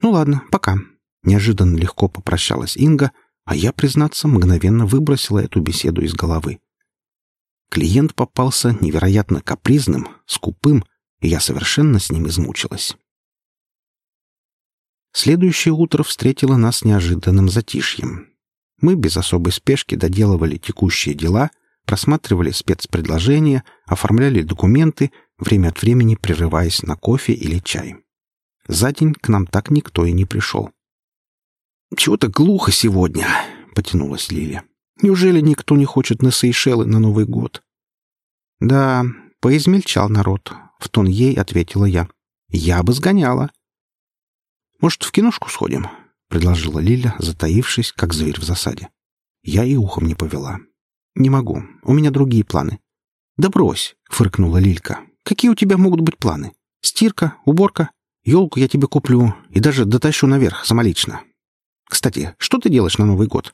«Ну ладно, пока». Неожиданно легко попрощалась Инга, а я, признаться, мгновенно выбросила эту беседу из головы. Клиент попался невероятно капризным, скупым, и я совершенно с ним измучилась. Следующее утро встретило нас неожиданным затишьем. Мы без особой спешки доделывали текущие дела, просматривали спецпредложения, оформляли документы, время от времени прерываясь на кофе или чай. За день к нам так никто и не пришел. «Чего-то глухо сегодня», — потянулась Лилия. «Неужели никто не хочет на Сейшелы на Новый год?» «Да, поизмельчал народ», — в тон ей ответила я. «Я бы сгоняла». «Может, в киношку сходим?» — предложила Лиля, затаившись, как зверь в засаде. Я и ухом не повела. «Не могу. У меня другие планы». «Да брось!» — фыркнула Лилька. «Какие у тебя могут быть планы? Стирка, уборка? Елку я тебе куплю и даже дотащу наверх самолично. Кстати, что ты делаешь на Новый год?»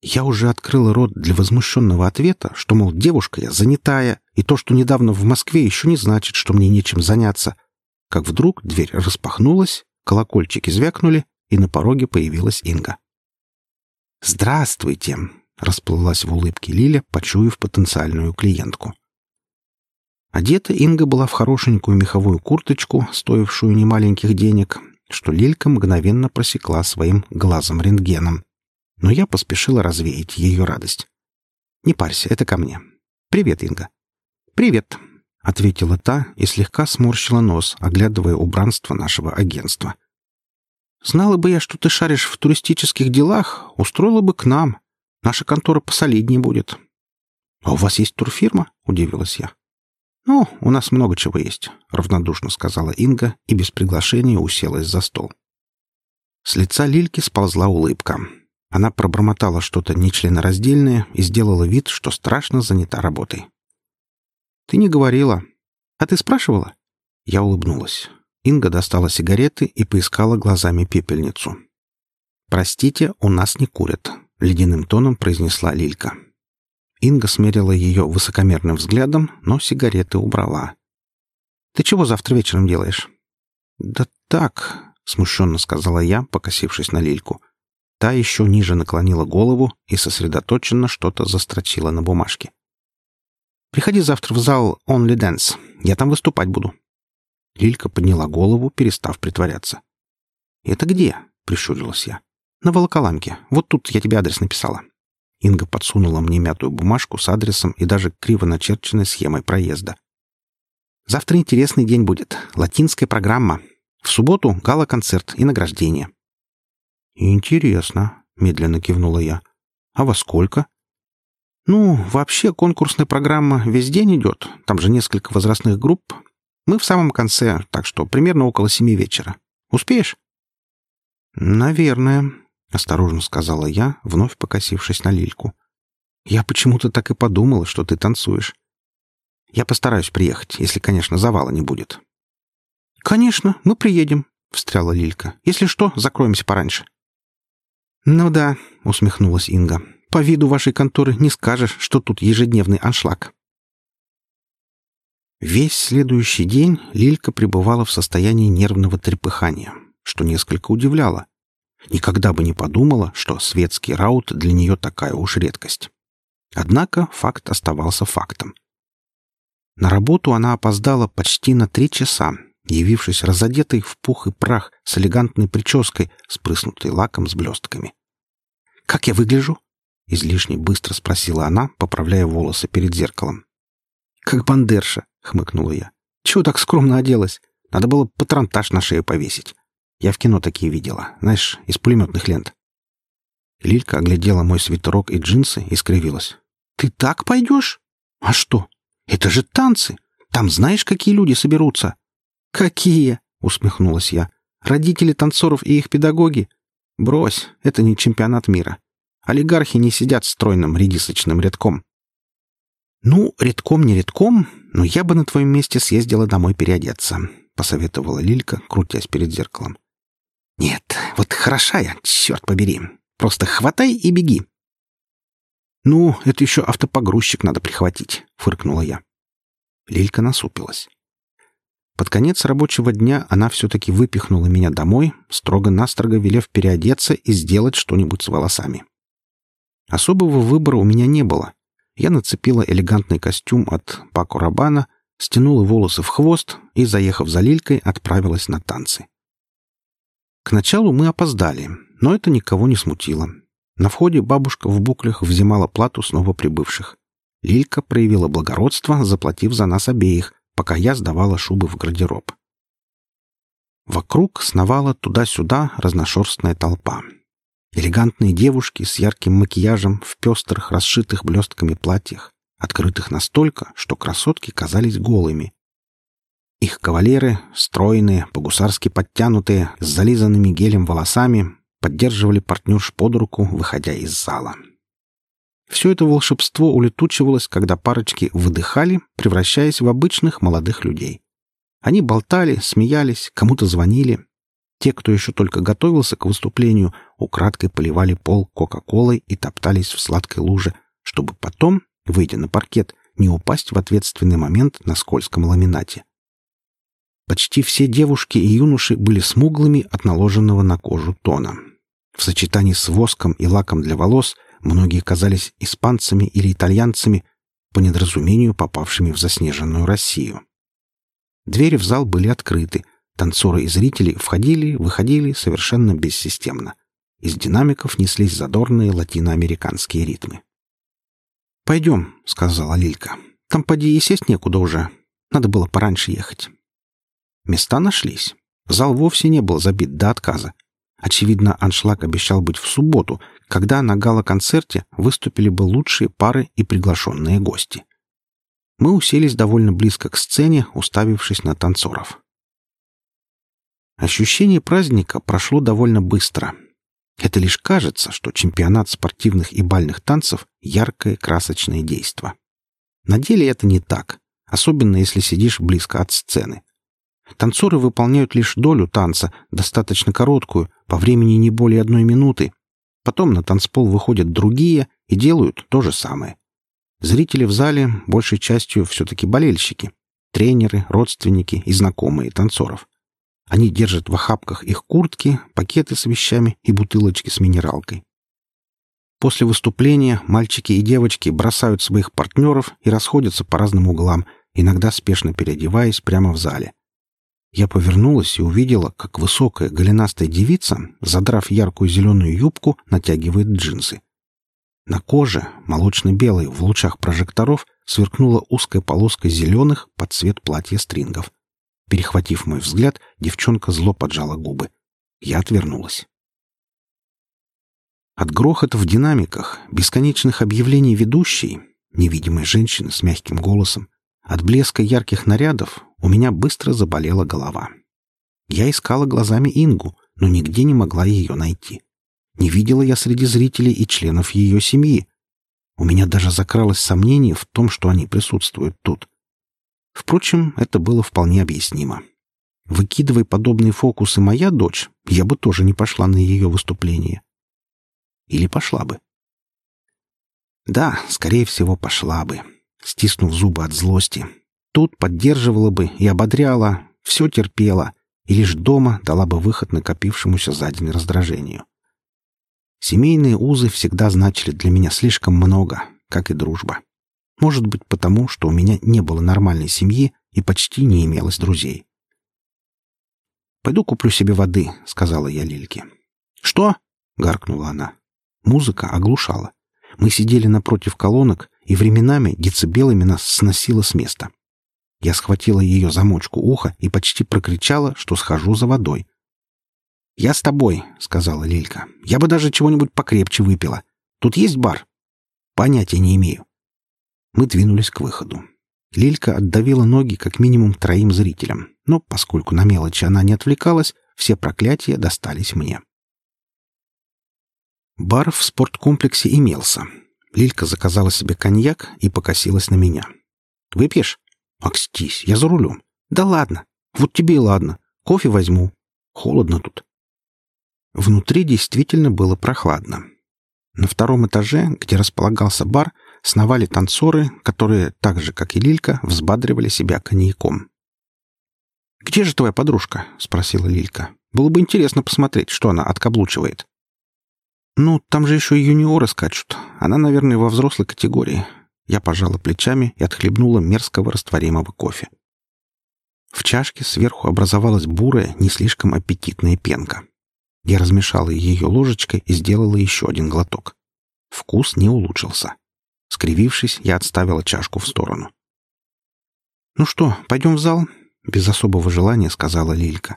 Я уже открыла рот для возмущенного ответа, что, мол, девушка я занятая, и то, что недавно в Москве, еще не значит, что мне нечем заняться. Как вдруг дверь распахнулась, Колокольчики звякнули, и на пороге появилась Инга. «Здравствуйте!» — расплылась в улыбке Лиля, почуяв потенциальную клиентку. Одета Инга была в хорошенькую меховую курточку, стоившую немаленьких денег, что Лилька мгновенно просекла своим глазом-рентгеном. Но я поспешила развеять ее радость. «Не парься, это ко мне. Привет, Инга». «Привет», — ответила та и слегка сморщила нос, оглядывая убранство нашего агентства. «Знала бы я, что ты шаришь в туристических делах, устроила бы к нам. Наша контора посолиднее будет». «А у вас есть турфирма?» — удивилась я. «Ну, у нас много чего есть», — равнодушно сказала Инга и без приглашения уселась за стол. С лица Лильки сползла улыбка. Она пробормотала что-то нечленораздельное и сделала вид, что страшно занята работой. «Ты не говорила. А ты спрашивала?» Я улыбнулась. Инга достала сигареты и поискала глазами пепельницу. «Простите, у нас не курят», — ледяным тоном произнесла Лилька. Инга смерила ее высокомерным взглядом, но сигареты убрала. «Ты чего завтра вечером делаешь?» «Да так», — смущенно сказала я, покосившись на Лильку. Та еще ниже наклонила голову и сосредоточенно что-то застрочила на бумажке. Приходи завтра в зал Only Dance. Я там выступать буду». Лилька подняла голову, перестав притворяться. «Это где?» — прищурилась я. «На Волоколамке. Вот тут я тебе адрес написала». Инга подсунула мне мятую бумажку с адресом и даже криво начерченной схемой проезда. «Завтра интересный день будет. Латинская программа. В субботу гала-концерт и награждение». «Интересно», — медленно кивнула я. «А во сколько?» «Ну, вообще конкурсная программа весь день идет. Там же несколько возрастных групп. Мы в самом конце, так что примерно около семи вечера. Успеешь?» «Наверное», — осторожно сказала я, вновь покосившись на Лильку. «Я почему-то так и подумала, что ты танцуешь. Я постараюсь приехать, если, конечно, завала не будет». «Конечно, мы приедем», — встряла Лилька. «Если что, закроемся пораньше». «Ну да», — усмехнулась Инга. По виду вашей конторы не скажешь, что тут ежедневный аншлаг. Весь следующий день Лилька пребывала в состоянии нервного трепыхания, что несколько удивляло. Никогда бы не подумала, что светский раут для нее такая уж редкость. Однако факт оставался фактом. На работу она опоздала почти на три часа, явившись разодетой в пух и прах с элегантной прической, спрыснутой лаком с блестками. «Как я выгляжу?» — излишне быстро спросила она, поправляя волосы перед зеркалом. «Как бандерша», — хмыкнула я. «Чего так скромно оделась? Надо было патронтаж на шею повесить. Я в кино такие видела, знаешь, из пулеметных лент». Лилька оглядела мой свитерок и джинсы и скривилась. «Ты так пойдешь? А что? Это же танцы! Там знаешь, какие люди соберутся?» «Какие?» — усмехнулась я. «Родители танцоров и их педагоги? Брось, это не чемпионат мира. Олигархи не сидят стройным редисочным рядком. «Ну, редком не редком, но я бы на твоем месте съездила домой переодеться», — посоветовала Лилька, крутясь перед зеркалом. «Нет, вот хороша я, черт побери. Просто хватай и беги». «Ну, это еще автопогрузчик надо прихватить», — фыркнула я. Лилька насупилась. Под конец рабочего дня она все-таки выпихнула меня домой, строго-настрого велев переодеться и сделать что-нибудь с волосами. Особого выбора у меня не было. Я нацепила элегантный костюм от Пако Рабана, стянула волосы в хвост и, заехав за Лилькой, отправилась на танцы. К началу мы опоздали, но это никого не смутило. На входе бабушка в буклях взимала плату с новоприбывших. Лилька проявила благородство, заплатив за нас обеих, пока я сдавала шубы в гардероб. Вокруг сновала туда-сюда разношерстная толпа. Элегантные девушки с ярким макияжем в пестрых, расшитых блестками платьях, открытых настолько, что красотки казались голыми. Их кавалеры, стройные, по-гусарски подтянутые, с зализанными гелем волосами, поддерживали партнерш под руку, выходя из зала. Все это волшебство улетучивалось, когда парочки выдыхали, превращаясь в обычных молодых людей. Они болтали, смеялись, кому-то звонили, те, кто еще только готовился к выступлению, украдкой поливали пол Кока-Колой и топтались в сладкой луже, чтобы потом, выйдя на паркет, не упасть в ответственный момент на скользком ламинате. Почти все девушки и юноши были смуглыми от наложенного на кожу тона. В сочетании с воском и лаком для волос многие казались испанцами или итальянцами, по недоразумению попавшими в заснеженную Россию. Двери в зал были открыты, Танцоры и зрители входили, выходили совершенно бессистемно. Из динамиков неслись задорные латиноамериканские ритмы. «Пойдем», — сказала Лилька. «Там поди и сесть некуда уже. Надо было пораньше ехать». Места нашлись. Зал вовсе не был забит до отказа. Очевидно, аншлаг обещал быть в субботу, когда на гала-концерте выступили бы лучшие пары и приглашенные гости. Мы уселись довольно близко к сцене, уставившись на танцоров. Ощущение праздника прошло довольно быстро. Это лишь кажется, что чемпионат спортивных и бальных танцев — яркое красочное действо. На деле это не так, особенно если сидишь близко от сцены. Танцоры выполняют лишь долю танца, достаточно короткую, по времени не более одной минуты. Потом на танцпол выходят другие и делают то же самое. Зрители в зале большей частью все-таки болельщики, тренеры, родственники и знакомые танцоров. Они держат в охапках их куртки, пакеты с вещами и бутылочки с минералкой. После выступления мальчики и девочки бросают своих партнеров и расходятся по разным углам, иногда спешно переодеваясь прямо в зале. Я повернулась и увидела, как высокая голенастая девица, задрав яркую зеленую юбку, натягивает джинсы. На коже, молочно-белой в лучах прожекторов, сверкнула узкая полоска зеленых под цвет платья стрингов. Перехватив мой взгляд, девчонка зло поджала губы. Я отвернулась. От грохота в динамиках, бесконечных объявлений ведущей, невидимой женщины с мягким голосом, от блеска ярких нарядов у меня быстро заболела голова. Я искала глазами Ингу, но нигде не могла ее найти. Не видела я среди зрителей и членов ее семьи. У меня даже закралось сомнение в том, что они присутствуют тут. Впрочем, это было вполне объяснимо. Выкидывая подобные фокусы моя дочь, я бы тоже не пошла на ее выступление. Или пошла бы. Да, скорее всего, пошла бы, стиснув зубы от злости. Тут поддерживала бы и ободряла, все терпела, и лишь дома дала бы выход накопившемуся за день раздражению. Семейные узы всегда значили для меня слишком много, как и дружба. Может быть, потому, что у меня не было нормальной семьи и почти не имелось друзей. «Пойду куплю себе воды», — сказала я Лильке. «Что?» — гаркнула она. Музыка оглушала. Мы сидели напротив колонок, и временами децибелами нас сносило с места. Я схватила ее замочку уха и почти прокричала, что схожу за водой. «Я с тобой», — сказала Лилька. «Я бы даже чего-нибудь покрепче выпила. Тут есть бар?» «Понятия не имею». Мы двинулись к выходу. Лилька отдавила ноги как минимум троим зрителям, но поскольку на мелочи она не отвлекалась, все проклятия достались мне. Бар в спорткомплексе имелся. Лилька заказала себе коньяк и покосилась на меня. «Выпьешь?» «Акстись, я за рулем». «Да ладно. Вот тебе и ладно. Кофе возьму. Холодно тут». Внутри действительно было прохладно. На втором этаже, где располагался бар, сновали танцоры, которые, так же, как и Лилька, взбадривали себя коньяком. «Где же твоя подружка?» — спросила Лилька. «Было бы интересно посмотреть, что она откаблучивает». «Ну, там же еще и юниоры скачут. Она, наверное, во взрослой категории». Я пожала плечами и отхлебнула мерзкого растворимого кофе. В чашке сверху образовалась бурая, не слишком аппетитная пенка. Я размешала ее ложечкой и сделала еще один глоток. Вкус не улучшился. Скривившись, я отставила чашку в сторону. «Ну что, пойдем в зал?» — без особого желания сказала Лилька.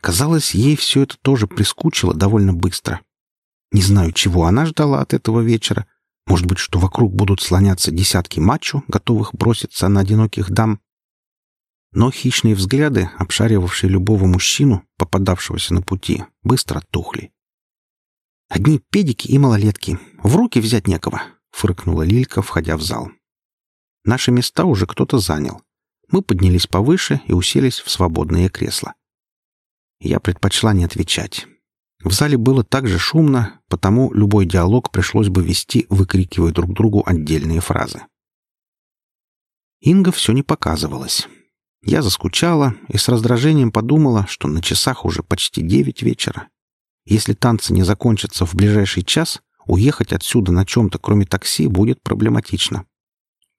Казалось, ей все это тоже прискучило довольно быстро. Не знаю, чего она ждала от этого вечера. Может быть, что вокруг будут слоняться десятки мачо, готовых броситься на одиноких дам, но хищные взгляды, обшаривавшие любого мужчину, попадавшегося на пути, быстро тухли. «Одни педики и малолетки. В руки взять некого», — фыркнула Лилька, входя в зал. Наши места уже кто-то занял. Мы поднялись повыше и уселись в свободные кресла. Я предпочла не отвечать. В зале было так же шумно, потому любой диалог пришлось бы вести, выкрикивая друг другу отдельные фразы. Инга все не показывалась. Я заскучала и с раздражением подумала, что на часах уже почти девять вечера. Если танцы не закончатся в ближайший час, уехать отсюда на чем-то, кроме такси, будет проблематично.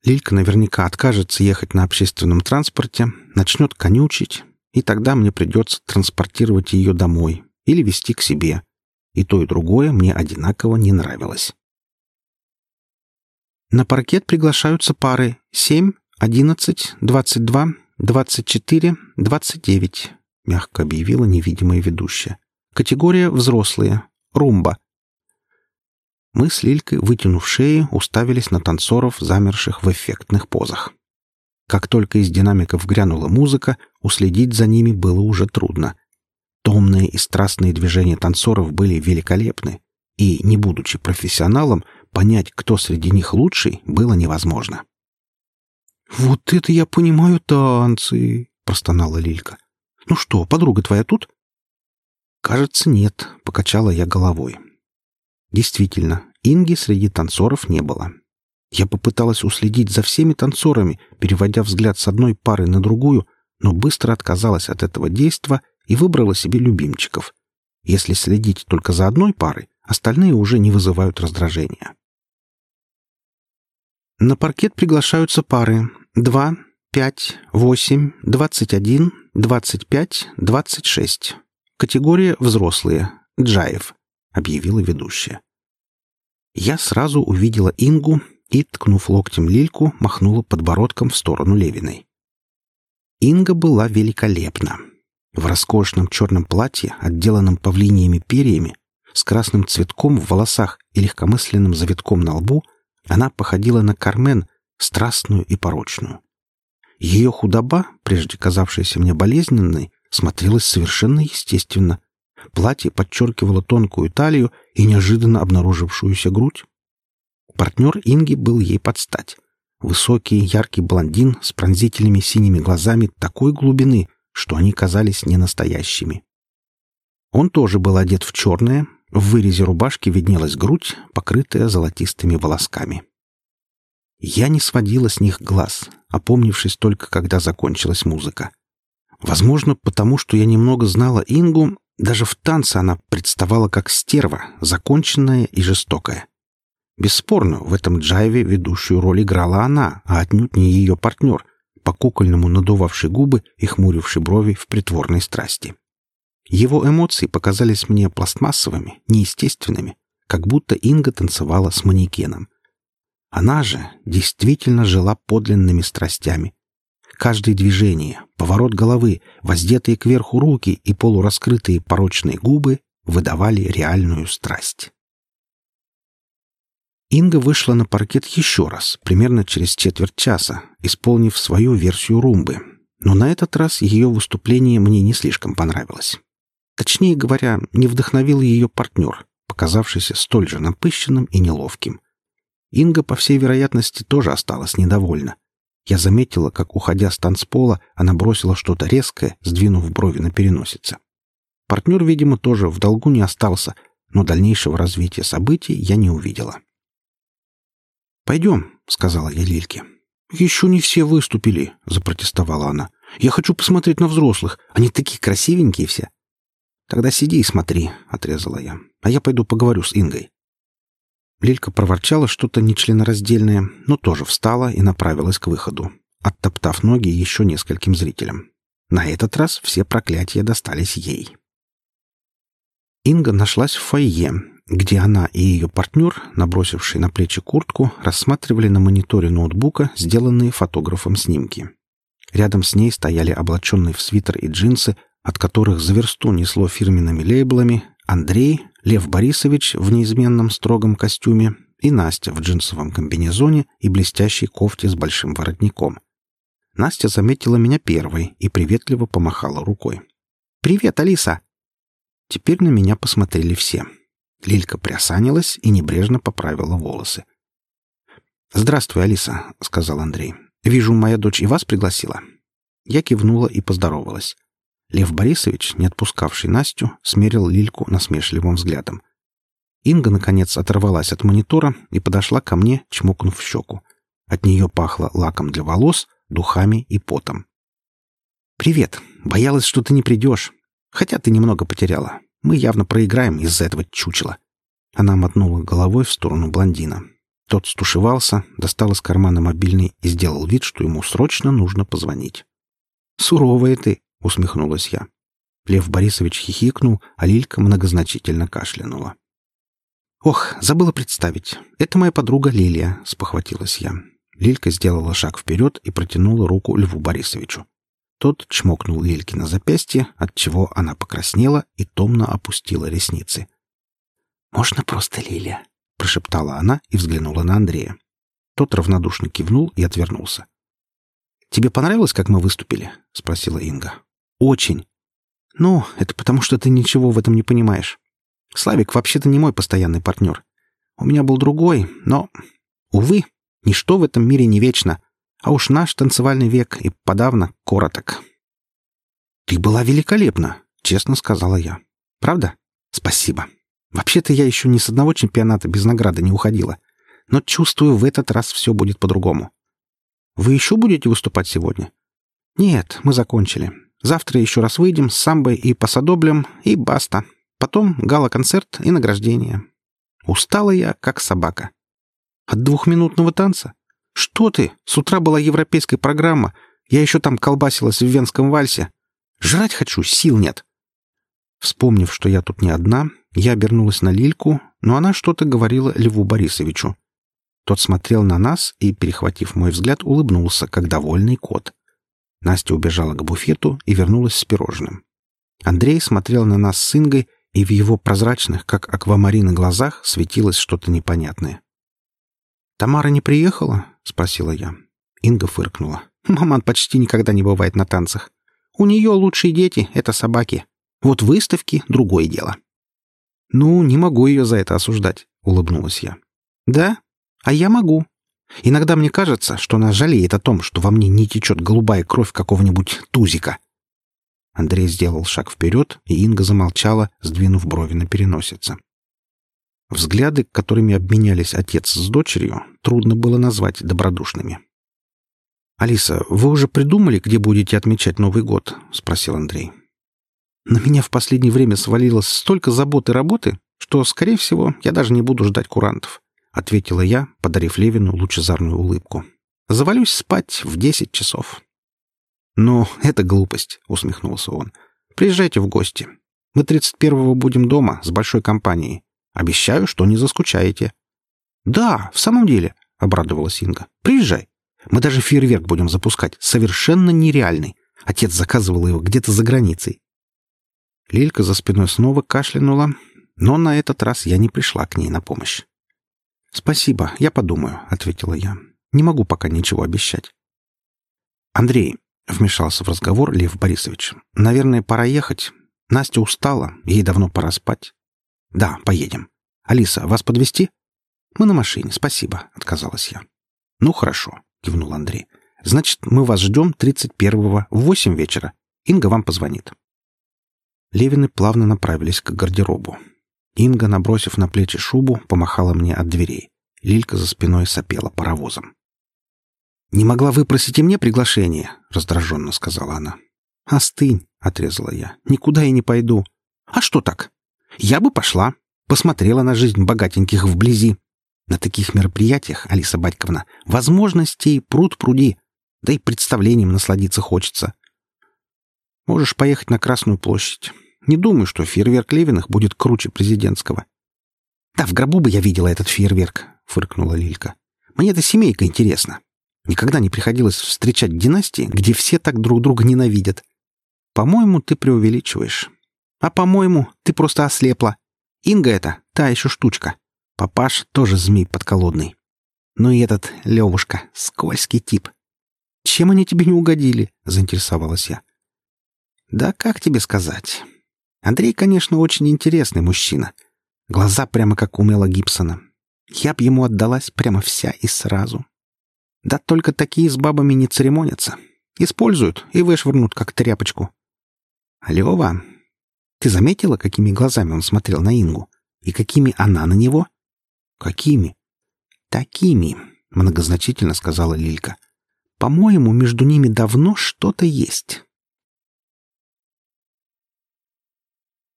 Лилька наверняка откажется ехать на общественном транспорте, начнет конючить, и тогда мне придется транспортировать ее домой или везти к себе. И то, и другое мне одинаково не нравилось. На паркет приглашаются пары 7, 11, 22, «Двадцать четыре, двадцать девять», — мягко объявила невидимая ведущая. «Категория взрослые. Румба». Мы с Лилькой, вытянув шеи, уставились на танцоров, замерших в эффектных позах. Как только из динамиков грянула музыка, уследить за ними было уже трудно. Томные и страстные движения танцоров были великолепны, и, не будучи профессионалом, понять, кто среди них лучший, было невозможно. «Вот это я понимаю танцы!» — простонала Лилька. «Ну что, подруга твоя тут?» «Кажется, нет», — покачала я головой. Действительно, Инги среди танцоров не было. Я попыталась уследить за всеми танцорами, переводя взгляд с одной пары на другую, но быстро отказалась от этого действа и выбрала себе любимчиков. Если следить только за одной парой, остальные уже не вызывают раздражения. На паркет приглашаются пары 2, 5, 8, 21, 25, 26. Категория «Взрослые». Джаев», — объявила ведущая. Я сразу увидела Ингу и, ткнув локтем Лильку, махнула подбородком в сторону Левиной. Инга была великолепна. В роскошном черном платье, отделанном павлиниями перьями, с красным цветком в волосах и легкомысленным завитком на лбу — она походила на Кармен, страстную и порочную. Ее худоба, прежде казавшаяся мне болезненной, смотрелась совершенно естественно. Платье подчеркивало тонкую талию и неожиданно обнаружившуюся грудь. Партнер Инги был ей под стать. Высокий, яркий блондин с пронзительными синими глазами такой глубины, что они казались ненастоящими. Он тоже был одет в черное, в вырезе рубашки виднелась грудь, покрытая золотистыми волосками. Я не сводила с них глаз, опомнившись только, когда закончилась музыка. Возможно, потому что я немного знала Ингу, даже в танце она представала как стерва, законченная и жестокая. Бесспорно, в этом джайве ведущую роль играла она, а отнюдь не ее партнер, по кукольному надувавший губы и хмуривший брови в притворной страсти. Его эмоции показались мне пластмассовыми, неестественными, как будто Инга танцевала с манекеном. Она же действительно жила подлинными страстями. Каждое движение, поворот головы, воздетые кверху руки и полураскрытые порочные губы выдавали реальную страсть. Инга вышла на паркет еще раз, примерно через четверть часа, исполнив свою версию румбы. Но на этот раз ее выступление мне не слишком понравилось. Точнее говоря, не вдохновил ее партнер, показавшийся столь же напыщенным и неловким. Инга, по всей вероятности, тоже осталась недовольна. Я заметила, как, уходя с танцпола, она бросила что-то резкое, сдвинув брови на переносице. Партнер, видимо, тоже в долгу не остался, но дальнейшего развития событий я не увидела. «Пойдем», — сказала я Лильке. «Еще не все выступили», — запротестовала она. «Я хочу посмотреть на взрослых. Они такие красивенькие все». «Тогда сиди и смотри», — отрезала я. «А я пойду поговорю с Ингой». Лилька проворчала что-то нечленораздельное, но тоже встала и направилась к выходу, оттоптав ноги еще нескольким зрителям. На этот раз все проклятия достались ей. Инга нашлась в фойе, где она и ее партнер, набросивший на плечи куртку, рассматривали на мониторе ноутбука сделанные фотографом снимки. Рядом с ней стояли облаченные в свитер и джинсы от которых за версту несло фирменными лейблами Андрей, Лев Борисович в неизменном строгом костюме и Настя в джинсовом комбинезоне и блестящей кофте с большим воротником. Настя заметила меня первой и приветливо помахала рукой. «Привет, Алиса!» Теперь на меня посмотрели все. Лилька приосанилась и небрежно поправила волосы. «Здравствуй, Алиса», — сказал Андрей. «Вижу, моя дочь и вас пригласила». Я кивнула и поздоровалась. Лев Борисович, не отпускавший Настю, смерил Лильку насмешливым взглядом. Инга, наконец, оторвалась от монитора и подошла ко мне, чмокнув в щеку. От нее пахло лаком для волос, духами и потом. «Привет. Боялась, что ты не придешь. Хотя ты немного потеряла. Мы явно проиграем из-за этого чучела». Она мотнула головой в сторону блондина. Тот стушевался, достал из кармана мобильный и сделал вид, что ему срочно нужно позвонить. «Суровая ты», усмехнулась я. Лев Борисович хихикнул, а Лилька многозначительно кашлянула. «Ох, забыла представить. Это моя подруга Лилия», — спохватилась я. Лилька сделала шаг вперед и протянула руку Льву Борисовичу. Тот чмокнул Лильки на запястье, отчего она покраснела и томно опустила ресницы. «Можно просто Лилия?» — прошептала она и взглянула на Андрея. Тот равнодушно кивнул и отвернулся. «Тебе понравилось, как мы выступили?» — спросила Инга. Очень. Ну, это потому, что ты ничего в этом не понимаешь. Славик вообще-то не мой постоянный партнер. У меня был другой, но, увы, ничто в этом мире не вечно, а уж наш танцевальный век и подавно короток. «Ты была великолепна», — честно сказала я. «Правда? Спасибо. Вообще-то я еще ни с одного чемпионата без награды не уходила, но чувствую, в этот раз все будет по-другому. Вы еще будете выступать сегодня?» «Нет, мы закончили. Завтра еще раз выйдем с самбой и посадоблем, и баста. Потом гала-концерт и награждение. Устала я, как собака. От двухминутного танца? Что ты? С утра была европейская программа. Я еще там колбасилась в венском вальсе. Жрать хочу, сил нет. Вспомнив, что я тут не одна, я обернулась на Лильку, но она что-то говорила Льву Борисовичу. Тот смотрел на нас и, перехватив мой взгляд, улыбнулся, как довольный кот. Настя убежала к буфету и вернулась с пирожным. Андрей смотрел на нас с Ингой, и в его прозрачных, как аквамарины, глазах светилось что-то непонятное. «Тамара не приехала?» — спросила я. Инга фыркнула. «Маман почти никогда не бывает на танцах. У нее лучшие дети — это собаки. Вот выставки — другое дело». «Ну, не могу ее за это осуждать», — улыбнулась я. «Да? А я могу. Иногда мне кажется, что она жалеет о том, что во мне не течет голубая кровь какого-нибудь тузика. Андрей сделал шаг вперед, и Инга замолчала, сдвинув брови на переносице. Взгляды, которыми обменялись отец с дочерью, трудно было назвать добродушными. «Алиса, вы уже придумали, где будете отмечать Новый год?» — спросил Андрей. «На меня в последнее время свалилось столько забот и работы, что, скорее всего, я даже не буду ждать курантов ответила я, подарив Левину лучезарную улыбку. Завалюсь спать в десять часов. «Ну, это глупость», — усмехнулся он. «Приезжайте в гости. Мы 31-го будем дома с большой компанией. Обещаю, что не заскучаете». «Да, в самом деле», — обрадовалась Инга. «Приезжай. Мы даже фейерверк будем запускать. Совершенно нереальный. Отец заказывал его где-то за границей». Лилька за спиной снова кашлянула, но на этот раз я не пришла к ней на помощь. «Спасибо, я подумаю», — ответила я. «Не могу пока ничего обещать». «Андрей», — вмешался в разговор Лев Борисович, — «наверное, пора ехать. Настя устала, ей давно пора спать». «Да, поедем. Алиса, вас подвести? «Мы на машине, спасибо», — отказалась я. «Ну, хорошо», — кивнул Андрей. «Значит, мы вас ждем 31-го в 8 вечера. Инга вам позвонит». Левины плавно направились к гардеробу. Инга, набросив на плечи шубу, помахала мне от дверей. Лилька за спиной сопела паровозом. «Не могла выпросить и мне приглашение?» — раздраженно сказала она. «Остынь», — отрезала я. «Никуда я не пойду». «А что так? Я бы пошла. Посмотрела на жизнь богатеньких вблизи. На таких мероприятиях, Алиса Батьковна, возможностей пруд пруди. Да и представлением насладиться хочется. Можешь поехать на Красную площадь. Не думаю, что фейерверк Левиных будет круче президентского. «Да, в гробу бы я видела этот фейерверк», — фыркнула Лилька. «Мне эта семейка интересна. Никогда не приходилось встречать династии, где все так друг друга ненавидят. По-моему, ты преувеличиваешь. А по-моему, ты просто ослепла. Инга это та еще штучка. Папаш тоже змей подколодный. Ну и этот Левушка, скользкий тип. Чем они тебе не угодили?» — заинтересовалась я. «Да как тебе сказать? Андрей, конечно, очень интересный мужчина. Глаза прямо как у Мела Гибсона. Я б ему отдалась прямо вся и сразу. Да только такие с бабами не церемонятся. Используют и вышвырнут, как тряпочку. Лева, ты заметила, какими глазами он смотрел на Ингу? И какими она на него? Какими? Такими, многозначительно сказала Лилька. По-моему, между ними давно что-то есть.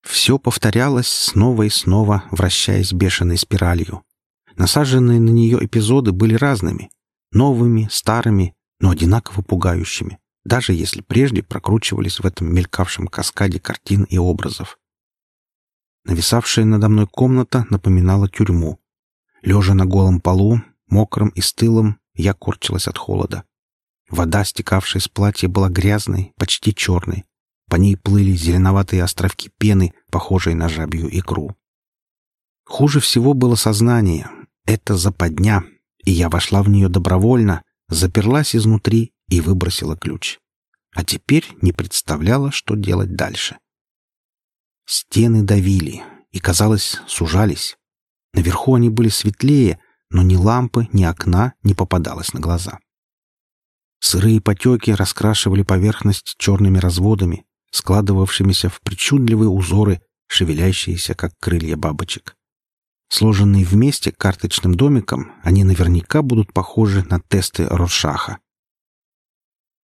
Все повторялось снова и снова, вращаясь бешеной спиралью. Насаженные на нее эпизоды были разными. Новыми, старыми, но одинаково пугающими, даже если прежде прокручивались в этом мелькавшем каскаде картин и образов. Нависавшая надо мной комната напоминала тюрьму. Лежа на голом полу, мокром и стылом, я корчилась от холода. Вода, стекавшая с платья, была грязной, почти черной. По ней плыли зеленоватые островки пены, похожие на жабью икру. Хуже всего было сознание. Это западня, и я вошла в нее добровольно, заперлась изнутри и выбросила ключ. А теперь не представляла, что делать дальше. Стены давили и, казалось, сужались. Наверху они были светлее, но ни лампы, ни окна не попадалось на глаза. Сырые потеки раскрашивали поверхность черными разводами, складывавшимися в причудливые узоры, шевелящиеся, как крылья бабочек. Сложенные вместе карточным домиком, они наверняка будут похожи на тесты Роршаха.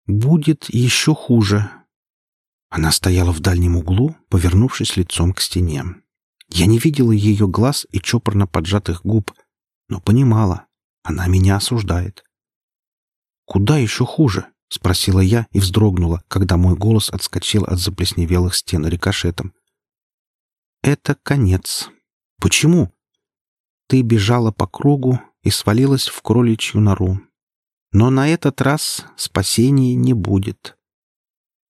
«Будет еще хуже». Она стояла в дальнем углу, повернувшись лицом к стене. Я не видела ее глаз и чопорно поджатых губ, но понимала, она меня осуждает. «Куда еще хуже?» — спросила я и вздрогнула, когда мой голос отскочил от заплесневелых стен рикошетом. «Это конец. Почему?» Ты бежала по кругу и свалилась в кроличью нору. Но на этот раз спасения не будет.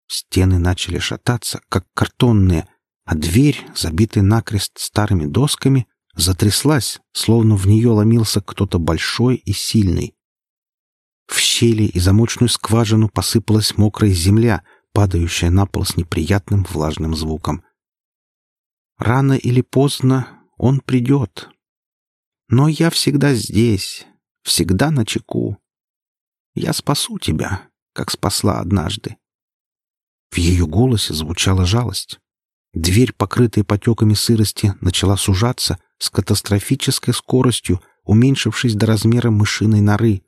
Стены начали шататься, как картонные, а дверь, забитая накрест старыми досками, затряслась, словно в нее ломился кто-то большой и сильный. В щели и замочную скважину посыпалась мокрая земля, падающая на пол с неприятным влажным звуком. Рано или поздно он придет. Но я всегда здесь, всегда на чеку. Я спасу тебя, как спасла однажды. В ее голосе звучала жалость. Дверь, покрытая потеками сырости, начала сужаться с катастрофической скоростью, уменьшившись до размера мышиной норы.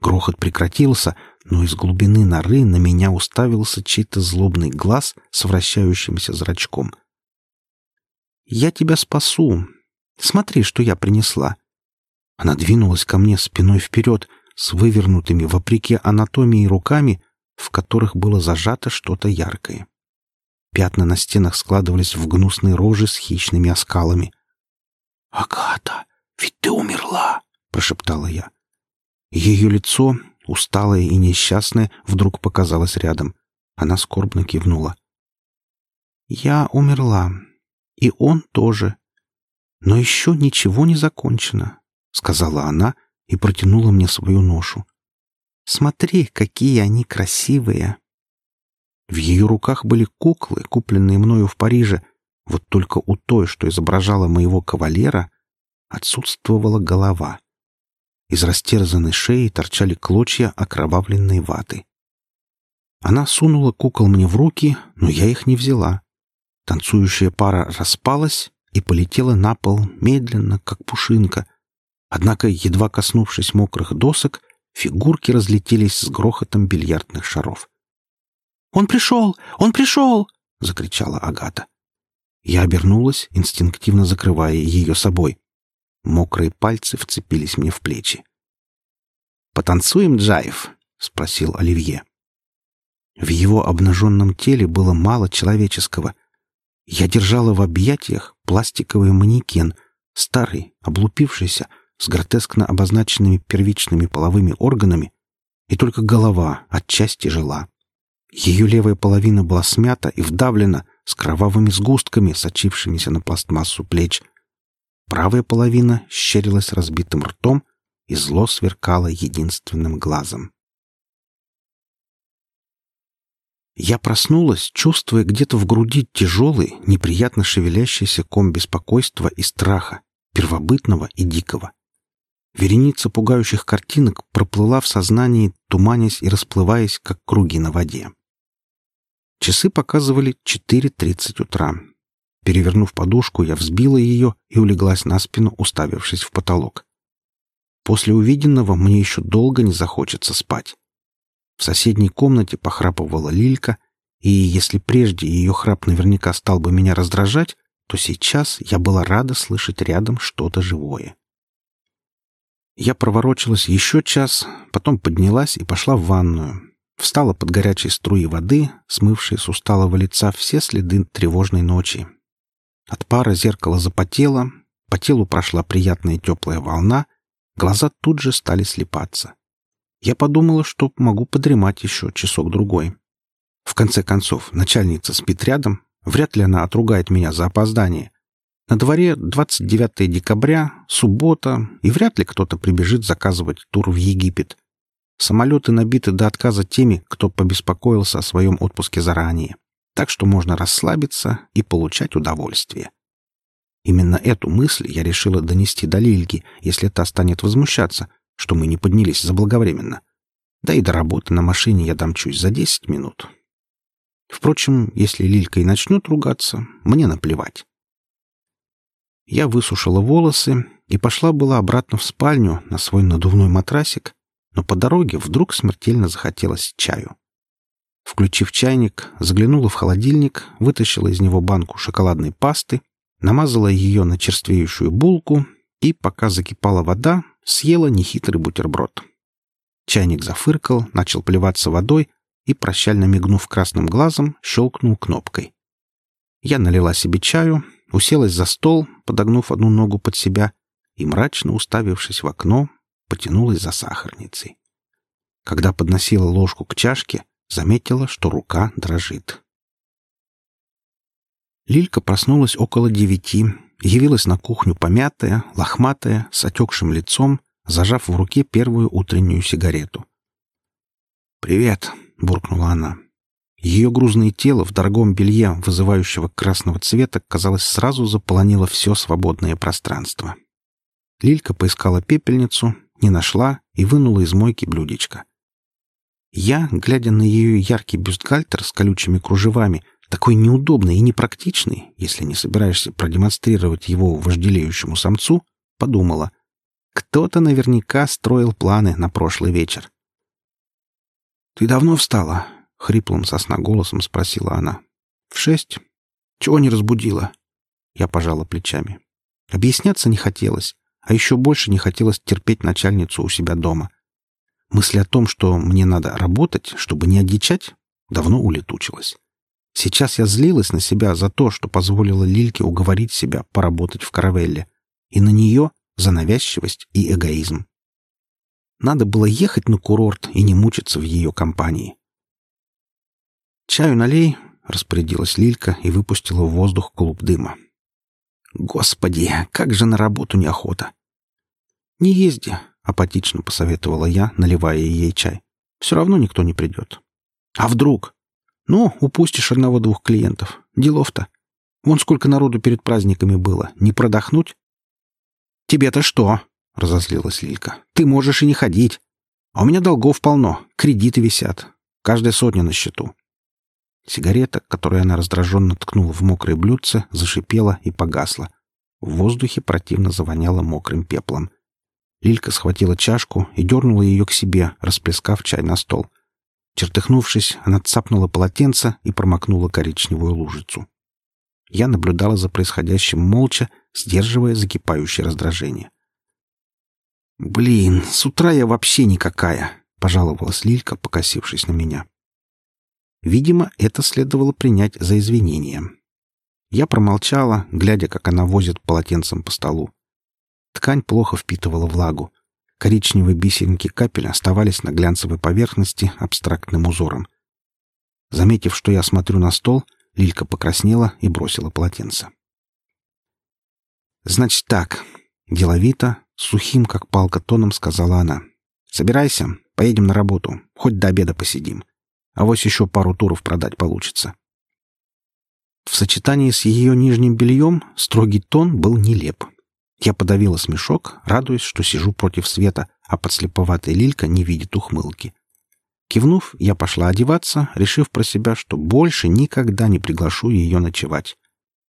Грохот прекратился, но из глубины норы на меня уставился чей-то злобный глаз с вращающимся зрачком. «Я тебя спасу. Смотри, что я принесла». Она двинулась ко мне спиной вперед, с вывернутыми, вопреки анатомии, руками, в которых было зажато что-то яркое. Пятна на стенах складывались в гнусные рожи с хищными оскалами. «Агата, ведь ты умерла!» — прошептала я. Ее лицо, усталое и несчастное, вдруг показалось рядом. Она скорбно кивнула. «Я умерла. И он тоже. Но еще ничего не закончено», — сказала она и протянула мне свою ношу. «Смотри, какие они красивые!» В ее руках были куклы, купленные мною в Париже. Вот только у той, что изображала моего кавалера, отсутствовала голова. Из растерзанной шеи торчали клочья окровавленной ваты. Она сунула кукол мне в руки, но я их не взяла. Танцующая пара распалась и полетела на пол медленно, как пушинка. Однако, едва коснувшись мокрых досок, фигурки разлетелись с грохотом бильярдных шаров. «Он пришел! Он пришел!» — закричала Агата. Я обернулась, инстинктивно закрывая ее собой. Мокрые пальцы вцепились мне в плечи. «Потанцуем, Джаев?» — спросил Оливье. В его обнаженном теле было мало человеческого. Я держала в объятиях пластиковый манекен, старый, облупившийся, с гротескно обозначенными первичными половыми органами, и только голова отчасти жила. Ее левая половина была смята и вдавлена с кровавыми сгустками, сочившимися на пластмассу плеч. Правая половина щерилась разбитым ртом и зло сверкало единственным глазом. Я проснулась, чувствуя где-то в груди тяжелый, неприятно шевелящийся ком беспокойства и страха, первобытного и дикого. Вереница пугающих картинок проплыла в сознании, туманясь и расплываясь, как круги на воде. Часы показывали 4.30 утра. Перевернув подушку, я взбила ее и улеглась на спину, уставившись в потолок. После увиденного мне еще долго не захочется спать. В соседней комнате похрапывала Лилька, и если прежде ее храп наверняка стал бы меня раздражать, то сейчас я была рада слышать рядом что-то живое. Я проворочилась еще час, потом поднялась и пошла в ванную, Встала под горячей струей воды, смывшей с усталого лица все следы тревожной ночи. От пара зеркало запотело, по телу прошла приятная теплая волна, глаза тут же стали слепаться. Я подумала, что могу подремать еще часок-другой. В конце концов, начальница спит рядом, вряд ли она отругает меня за опоздание. На дворе 29 декабря, суббота, и вряд ли кто-то прибежит заказывать тур в Египет. Самолеты набиты до отказа теми, кто побеспокоился о своем отпуске заранее. Так что можно расслабиться и получать удовольствие. Именно эту мысль я решила донести до Лильки, если та станет возмущаться, что мы не поднялись заблаговременно. Да и до работы на машине я домчусь за 10 минут. Впрочем, если Лилька и начнет ругаться, мне наплевать. Я высушила волосы и пошла была обратно в спальню на свой надувной матрасик, но по дороге вдруг смертельно захотелось чаю. Включив чайник, заглянула в холодильник, вытащила из него банку шоколадной пасты, намазала ее на черствеющую булку и, пока закипала вода, съела нехитрый бутерброд. Чайник зафыркал, начал плеваться водой и, прощально мигнув красным глазом, щелкнул кнопкой. Я налила себе чаю, уселась за стол, подогнув одну ногу под себя и, мрачно уставившись в окно, потянулась за сахарницей. Когда подносила ложку к чашке, заметила, что рука дрожит. Лилька проснулась около девяти, явилась на кухню помятая, лохматая, с отекшим лицом, зажав в руке первую утреннюю сигарету. «Привет», — буркнула она. Ее грузное тело в дорогом белье, вызывающего красного цвета, казалось, сразу заполонило все свободное пространство. Лилька поискала пепельницу, не нашла и вынула из мойки блюдечко. Я, глядя на ее яркий бюстгальтер с колючими кружевами, такой неудобный и непрактичный, если не собираешься продемонстрировать его вожделеющему самцу, подумала, кто-то наверняка строил планы на прошлый вечер. «Ты давно встала?» — хриплым сосна голосом спросила она. «В шесть. Чего не разбудила?» Я пожала плечами. Объясняться не хотелось а еще больше не хотелось терпеть начальницу у себя дома. Мысль о том, что мне надо работать, чтобы не одичать, давно улетучилась. Сейчас я злилась на себя за то, что позволила Лильке уговорить себя поработать в каравелле, и на нее за навязчивость и эгоизм. Надо было ехать на курорт и не мучиться в ее компании. «Чаю налей», — распорядилась Лилька и выпустила в воздух клуб дыма. «Господи, как же на работу неохота!» «Не езди», — апатично посоветовала я, наливая ей чай. «Все равно никто не придет». «А вдруг?» «Ну, упустишь одного-двух клиентов. Делов-то. Вон сколько народу перед праздниками было. Не продохнуть?» «Тебе-то что?» — разозлилась Лилька. «Ты можешь и не ходить. А у меня долгов полно, кредиты висят. Каждая сотня на счету». Сигарета, которую она раздраженно ткнула в мокрое блюдце, зашипела и погасла. В воздухе противно завоняло мокрым пеплом. Лилька схватила чашку и дернула ее к себе, расплескав чай на стол. Чертыхнувшись, она цапнула полотенце и промокнула коричневую лужицу. Я наблюдала за происходящим молча, сдерживая закипающее раздражение. «Блин, с утра я вообще никакая», — пожаловалась Лилька, покосившись на меня. Видимо, это следовало принять за извинение. Я промолчала, глядя, как она возит полотенцем по столу. Ткань плохо впитывала влагу. Коричневые бисеринки капель оставались на глянцевой поверхности абстрактным узором. Заметив, что я смотрю на стол, Лилька покраснела и бросила полотенце. «Значит так», — деловито, сухим, как палка тоном, сказала она. «Собирайся, поедем на работу, хоть до обеда посидим. А вось еще пару туров продать получится». В сочетании с ее нижним бельем строгий тон был нелеп. Я подавила смешок, радуясь, что сижу против света, а подслеповатая лилька не видит ухмылки. Кивнув, я пошла одеваться, решив про себя, что больше никогда не приглашу ее ночевать.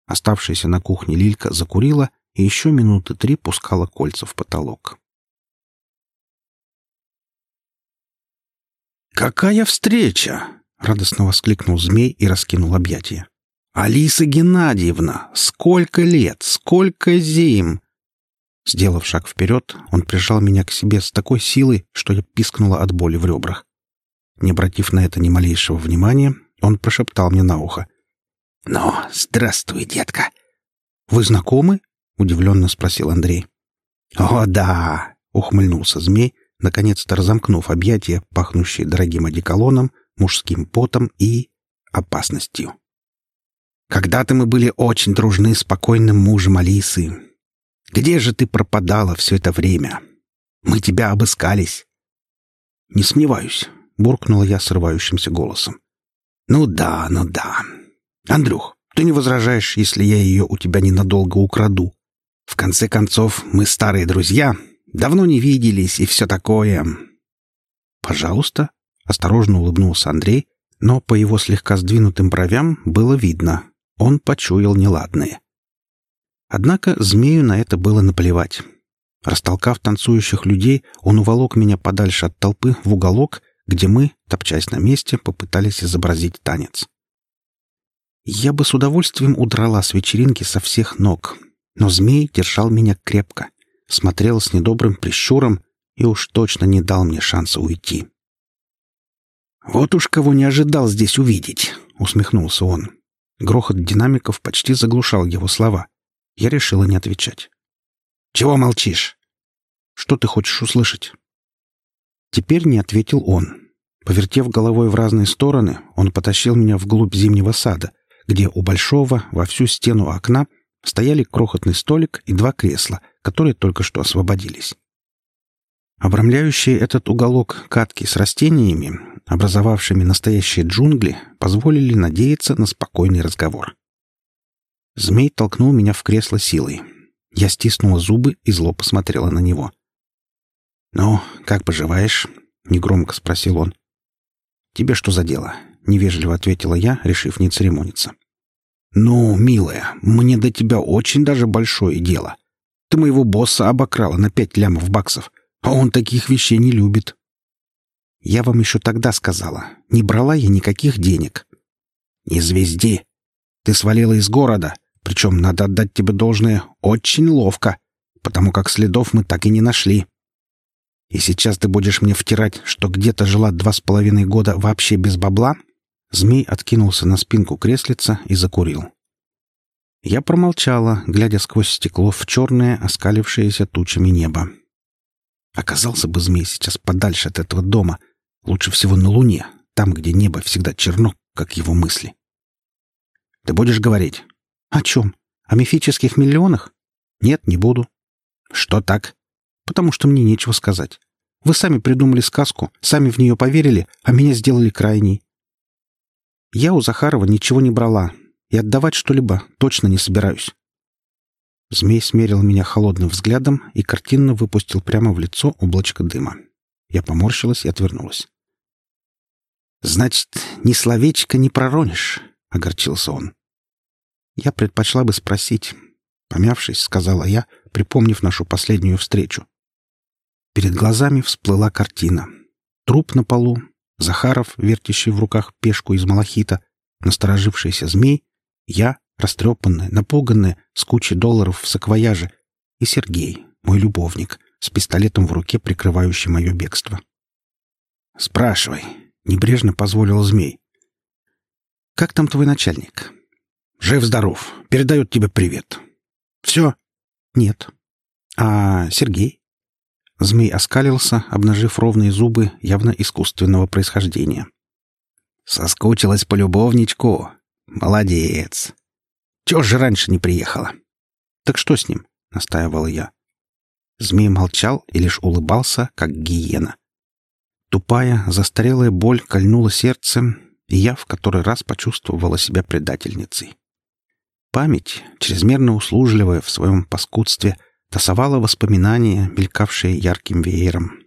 Оставшаяся на кухне лилька закурила и еще минуты три пускала кольца в потолок. «Какая встреча!» — радостно воскликнул змей и раскинул объятия. «Алиса Геннадьевна! Сколько лет! Сколько зим!» Сделав шаг вперед, он прижал меня к себе с такой силой, что я пискнула от боли в ребрах. Не обратив на это ни малейшего внимания, он прошептал мне на ухо. «Ну, здравствуй, детка!» «Вы знакомы?» — удивленно спросил Андрей. «О, да!» — ухмыльнулся змей, наконец-то разомкнув объятия, пахнущие дорогим одеколоном, мужским потом и опасностью. «Когда-то мы были очень дружны с покойным мужем Алисы. Где же ты пропадала все это время? Мы тебя обыскались». «Не сомневаюсь», — буркнула я срывающимся голосом. «Ну да, ну да. Андрюх, ты не возражаешь, если я ее у тебя ненадолго украду? В конце концов, мы старые друзья, давно не виделись и все такое. Пожалуйста, осторожно улыбнулся Андрей, но по его слегка сдвинутым бровям было видно, он почуял неладное. Однако змею на это было наплевать. Растолкав танцующих людей, он уволок меня подальше от толпы в уголок, где мы, топчась на месте, попытались изобразить танец. Я бы с удовольствием удрала с вечеринки со всех ног, но змей держал меня крепко, смотрел с недобрым прищуром и уж точно не дал мне шанса уйти. «Вот уж кого не ожидал здесь увидеть!» — усмехнулся он. Грохот динамиков почти заглушал его слова. Я решила не отвечать. «Чего молчишь?» «Что ты хочешь услышать?» Теперь не ответил он. Повертев головой в разные стороны, он потащил меня вглубь зимнего сада, где у большого во всю стену окна стояли крохотный столик и два кресла, которые только что освободились. Обрамляющие этот уголок катки с растениями, образовавшими настоящие джунгли, позволили надеяться на спокойный разговор. Змей толкнул меня в кресло силой. Я стиснула зубы и зло посмотрела на него. «Ну, как поживаешь?» — негромко спросил он. «Тебе что за дело?» — невежливо ответила я, решив не церемониться. «Ну, милая, мне до тебя очень даже большое дело. Ты моего босса обокрала на пять лямов баксов, а он таких вещей не любит». «Я вам еще тогда сказала, не брала я никаких денег». «Не звезди. Ты свалила из города, причем, надо отдать тебе должное, очень ловко, потому как следов мы так и не нашли. И сейчас ты будешь мне втирать, что где-то жила два с половиной года вообще без бабла? Змей откинулся на спинку креслица и закурил. Я промолчала, глядя сквозь стекло в черное, оскалившееся тучами небо. Оказался бы змей сейчас подальше от этого дома, лучше всего на Луне, там, где небо всегда черно, как его мысли. «Ты будешь говорить?» «О чем? О мифических миллионах?» «Нет, не буду». «Что так?» «Потому что мне нечего сказать. Вы сами придумали сказку, сами в нее поверили, а меня сделали крайней. Я у Захарова ничего не брала, и отдавать что-либо точно не собираюсь. Змей смерил меня холодным взглядом и картинно выпустил прямо в лицо облачко дыма. Я поморщилась и отвернулась. «Значит, ни словечко не проронишь», — огорчился он. Я предпочла бы спросить. Помявшись, сказала я, припомнив нашу последнюю встречу. Перед глазами всплыла картина. Труп на полу, Захаров, вертящий в руках пешку из малахита, насторожившийся змей, я, растрепанная, напуганная, с кучей долларов в саквояже, и Сергей, мой любовник, с пистолетом в руке, прикрывающий мое бегство. «Спрашивай», Небрежно позволил змей. «Как там твой начальник?» «Жив-здоров. Передает тебе привет». «Все?» «Нет». «А Сергей?» Змей оскалился, обнажив ровные зубы явно искусственного происхождения. «Соскучилась по любовничку. Молодец. Чего же раньше не приехала?» «Так что с ним?» — настаивал я. Змей молчал и лишь улыбался, как гиена. Тупая, застарелая боль кольнула сердце, и я в который раз почувствовала себя предательницей. Память, чрезмерно услужливая в своем паскудстве, тасовала воспоминания, мелькавшие ярким веером.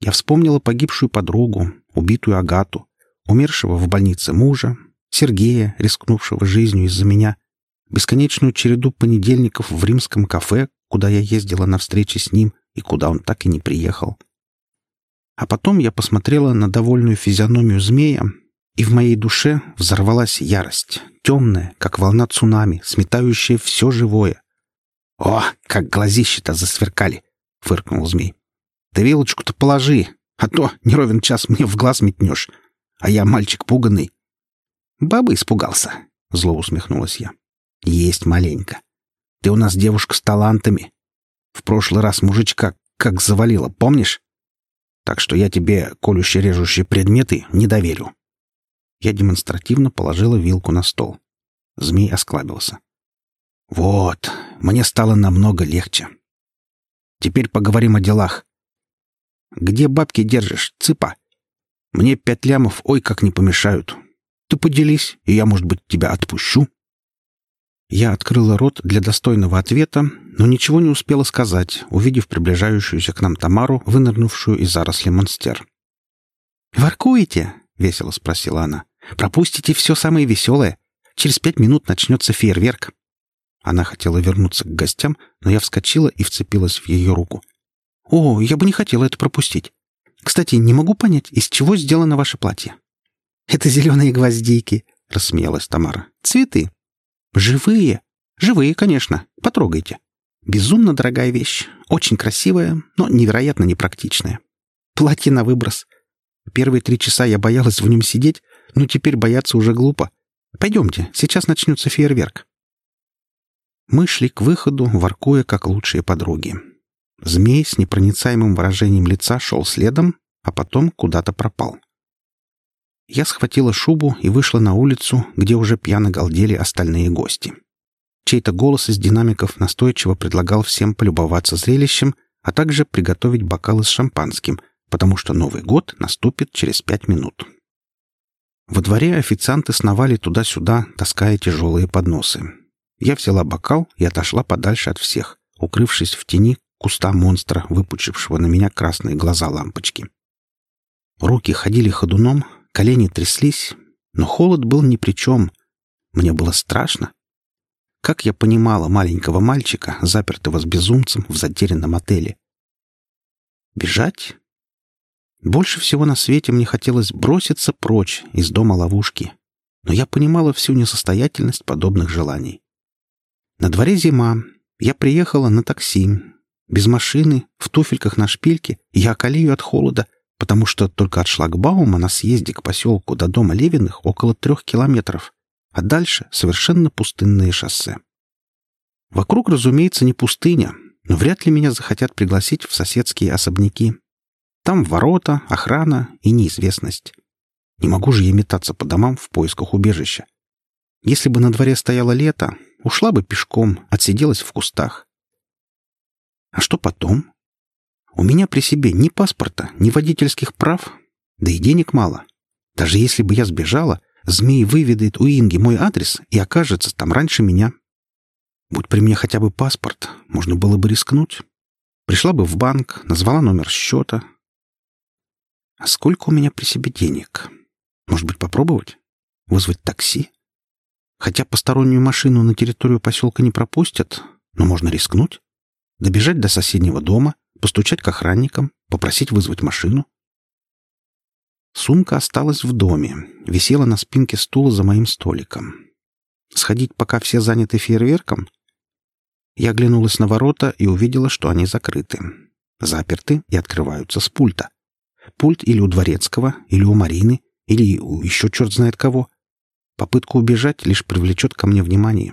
Я вспомнила погибшую подругу, убитую Агату, умершего в больнице мужа, Сергея, рискнувшего жизнью из-за меня, бесконечную череду понедельников в римском кафе, куда я ездила на встречи с ним и куда он так и не приехал. А потом я посмотрела на довольную физиономию змея, и в моей душе взорвалась ярость, темная, как волна цунами, сметающая все живое. «О, как глазища-то засверкали!» — фыркнул змей. «Ты вилочку-то положи, а то не ровен час мне в глаз метнешь, а я мальчик пуганный». «Бабы испугался», — зло усмехнулась я. «Есть маленько. Ты у нас девушка с талантами. В прошлый раз мужичка как завалила, помнишь? Так что я тебе колюще-режущие предметы не доверю». Я демонстративно положила вилку на стол. Змей осклабился. «Вот, мне стало намного легче. Теперь поговорим о делах. Где бабки держишь, цыпа? Мне пять лямов ой как не помешают. Ты поделись, и я, может быть, тебя отпущу». Я открыла рот для достойного ответа, но ничего не успела сказать, увидев приближающуюся к нам Тамару, вынырнувшую из заросли монстер. «Воркуете?» — весело спросила она. «Пропустите все самое веселое. Через пять минут начнется фейерверк». Она хотела вернуться к гостям, но я вскочила и вцепилась в ее руку. «О, я бы не хотела это пропустить. Кстати, не могу понять, из чего сделано ваше платье?» «Это зеленые гвоздики», — рассмеялась Тамара. «Цветы. Живые? Живые, конечно. Потрогайте. Безумно дорогая вещь. Очень красивая, но невероятно непрактичная. Платье на выброс. Первые три часа я боялась в нем сидеть, но теперь бояться уже глупо. Пойдемте, сейчас начнется фейерверк. Мы шли к выходу, воркуя, как лучшие подруги. Змей с непроницаемым выражением лица шел следом, а потом куда-то пропал. Я схватила шубу и вышла на улицу, где уже пьяно галдели остальные гости. Чей-то голос из динамиков настойчиво предлагал всем полюбоваться зрелищем, а также приготовить бокалы с шампанским, потому что Новый год наступит через пять минут. Во дворе официанты сновали туда-сюда, таская тяжелые подносы. Я взяла бокал и отошла подальше от всех, укрывшись в тени куста монстра, выпучившего на меня красные глаза лампочки. Руки ходили ходуном, Колени тряслись, но холод был ни при чем. Мне было страшно. Как я понимала маленького мальчика, запертого с безумцем в затерянном отеле? Бежать? Больше всего на свете мне хотелось броситься прочь из дома ловушки, но я понимала всю несостоятельность подобных желаний. На дворе зима, я приехала на такси. Без машины, в туфельках на шпильке, я околею от холода, потому что только от шлагбаума на съезде к поселку до дома Левиных около трех километров, а дальше совершенно пустынное шоссе. Вокруг, разумеется, не пустыня, но вряд ли меня захотят пригласить в соседские особняки. Там ворота, охрана и неизвестность. Не могу же я метаться по домам в поисках убежища. Если бы на дворе стояло лето, ушла бы пешком, отсиделась в кустах. А что потом? У меня при себе ни паспорта, ни водительских прав, да и денег мало. Даже если бы я сбежала, змей выведает у Инги мой адрес и окажется там раньше меня. Будь при мне хотя бы паспорт, можно было бы рискнуть. Пришла бы в банк, назвала номер счета. А сколько у меня при себе денег? Может быть, попробовать? Вызвать такси? Хотя постороннюю машину на территорию поселка не пропустят, но можно рискнуть. Добежать до соседнего дома, постучать к охранникам, попросить вызвать машину. Сумка осталась в доме, висела на спинке стула за моим столиком. Сходить, пока все заняты фейерверком? Я оглянулась на ворота и увидела, что они закрыты. Заперты и открываются с пульта. Пульт или у Дворецкого, или у Марины, или у еще черт знает кого. Попытка убежать лишь привлечет ко мне внимание.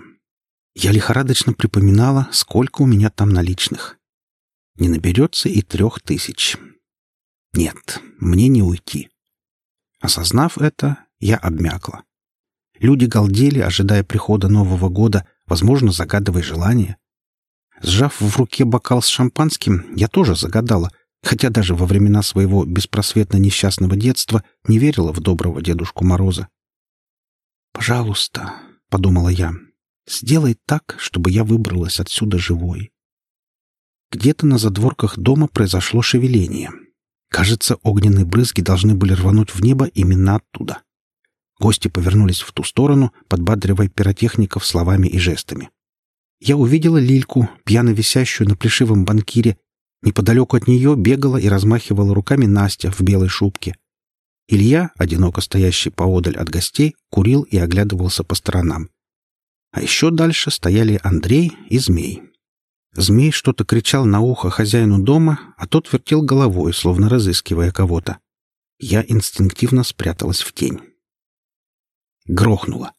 Я лихорадочно припоминала, сколько у меня там наличных. Не наберется и трех тысяч. Нет, мне не уйти. Осознав это, я обмякла. Люди галдели, ожидая прихода Нового года, возможно, загадывая желание. Сжав в руке бокал с шампанским, я тоже загадала, хотя даже во времена своего беспросветно несчастного детства не верила в доброго Дедушку Мороза. «Пожалуйста», — подумала я, — «сделай так, чтобы я выбралась отсюда живой». Где-то на задворках дома произошло шевеление. Кажется, огненные брызги должны были рвануть в небо именно оттуда. Гости повернулись в ту сторону, подбадривая пиротехников словами и жестами. Я увидела Лильку, пьяно висящую на плешивом банкире. Неподалеку от нее бегала и размахивала руками Настя в белой шубке. Илья, одиноко стоящий поодаль от гостей, курил и оглядывался по сторонам. А еще дальше стояли Андрей и Змей. Змей что-то кричал на ухо хозяину дома, а тот вертел головой, словно разыскивая кого-то. Я инстинктивно спряталась в тень. Грохнуло.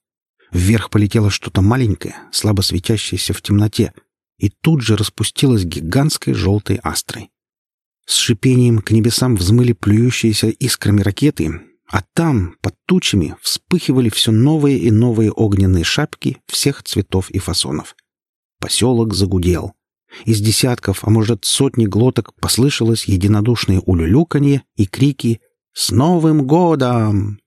Вверх полетело что-то маленькое, слабо светящееся в темноте, и тут же распустилось гигантской желтой астрой. С шипением к небесам взмыли плюющиеся искрами ракеты, а там, под тучами, вспыхивали все новые и новые огненные шапки всех цветов и фасонов. Поселок загудел. Из десятков, а может сотни глоток послышалось единодушное улюлюканье и крики «С Новым годом!»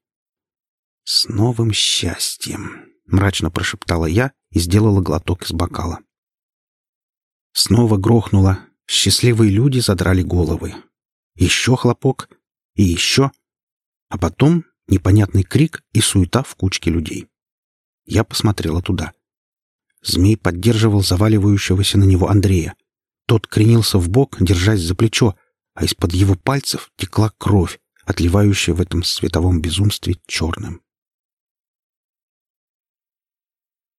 «С новым счастьем!» — мрачно прошептала я и сделала глоток из бокала. Снова грохнуло. Счастливые люди задрали головы. Еще хлопок. И еще. А потом непонятный крик и суета в кучке людей. Я посмотрела туда. Змей поддерживал заваливающегося на него Андрея. Тот кренился в бок, держась за плечо, а из-под его пальцев текла кровь, отливающая в этом световом безумстве черным.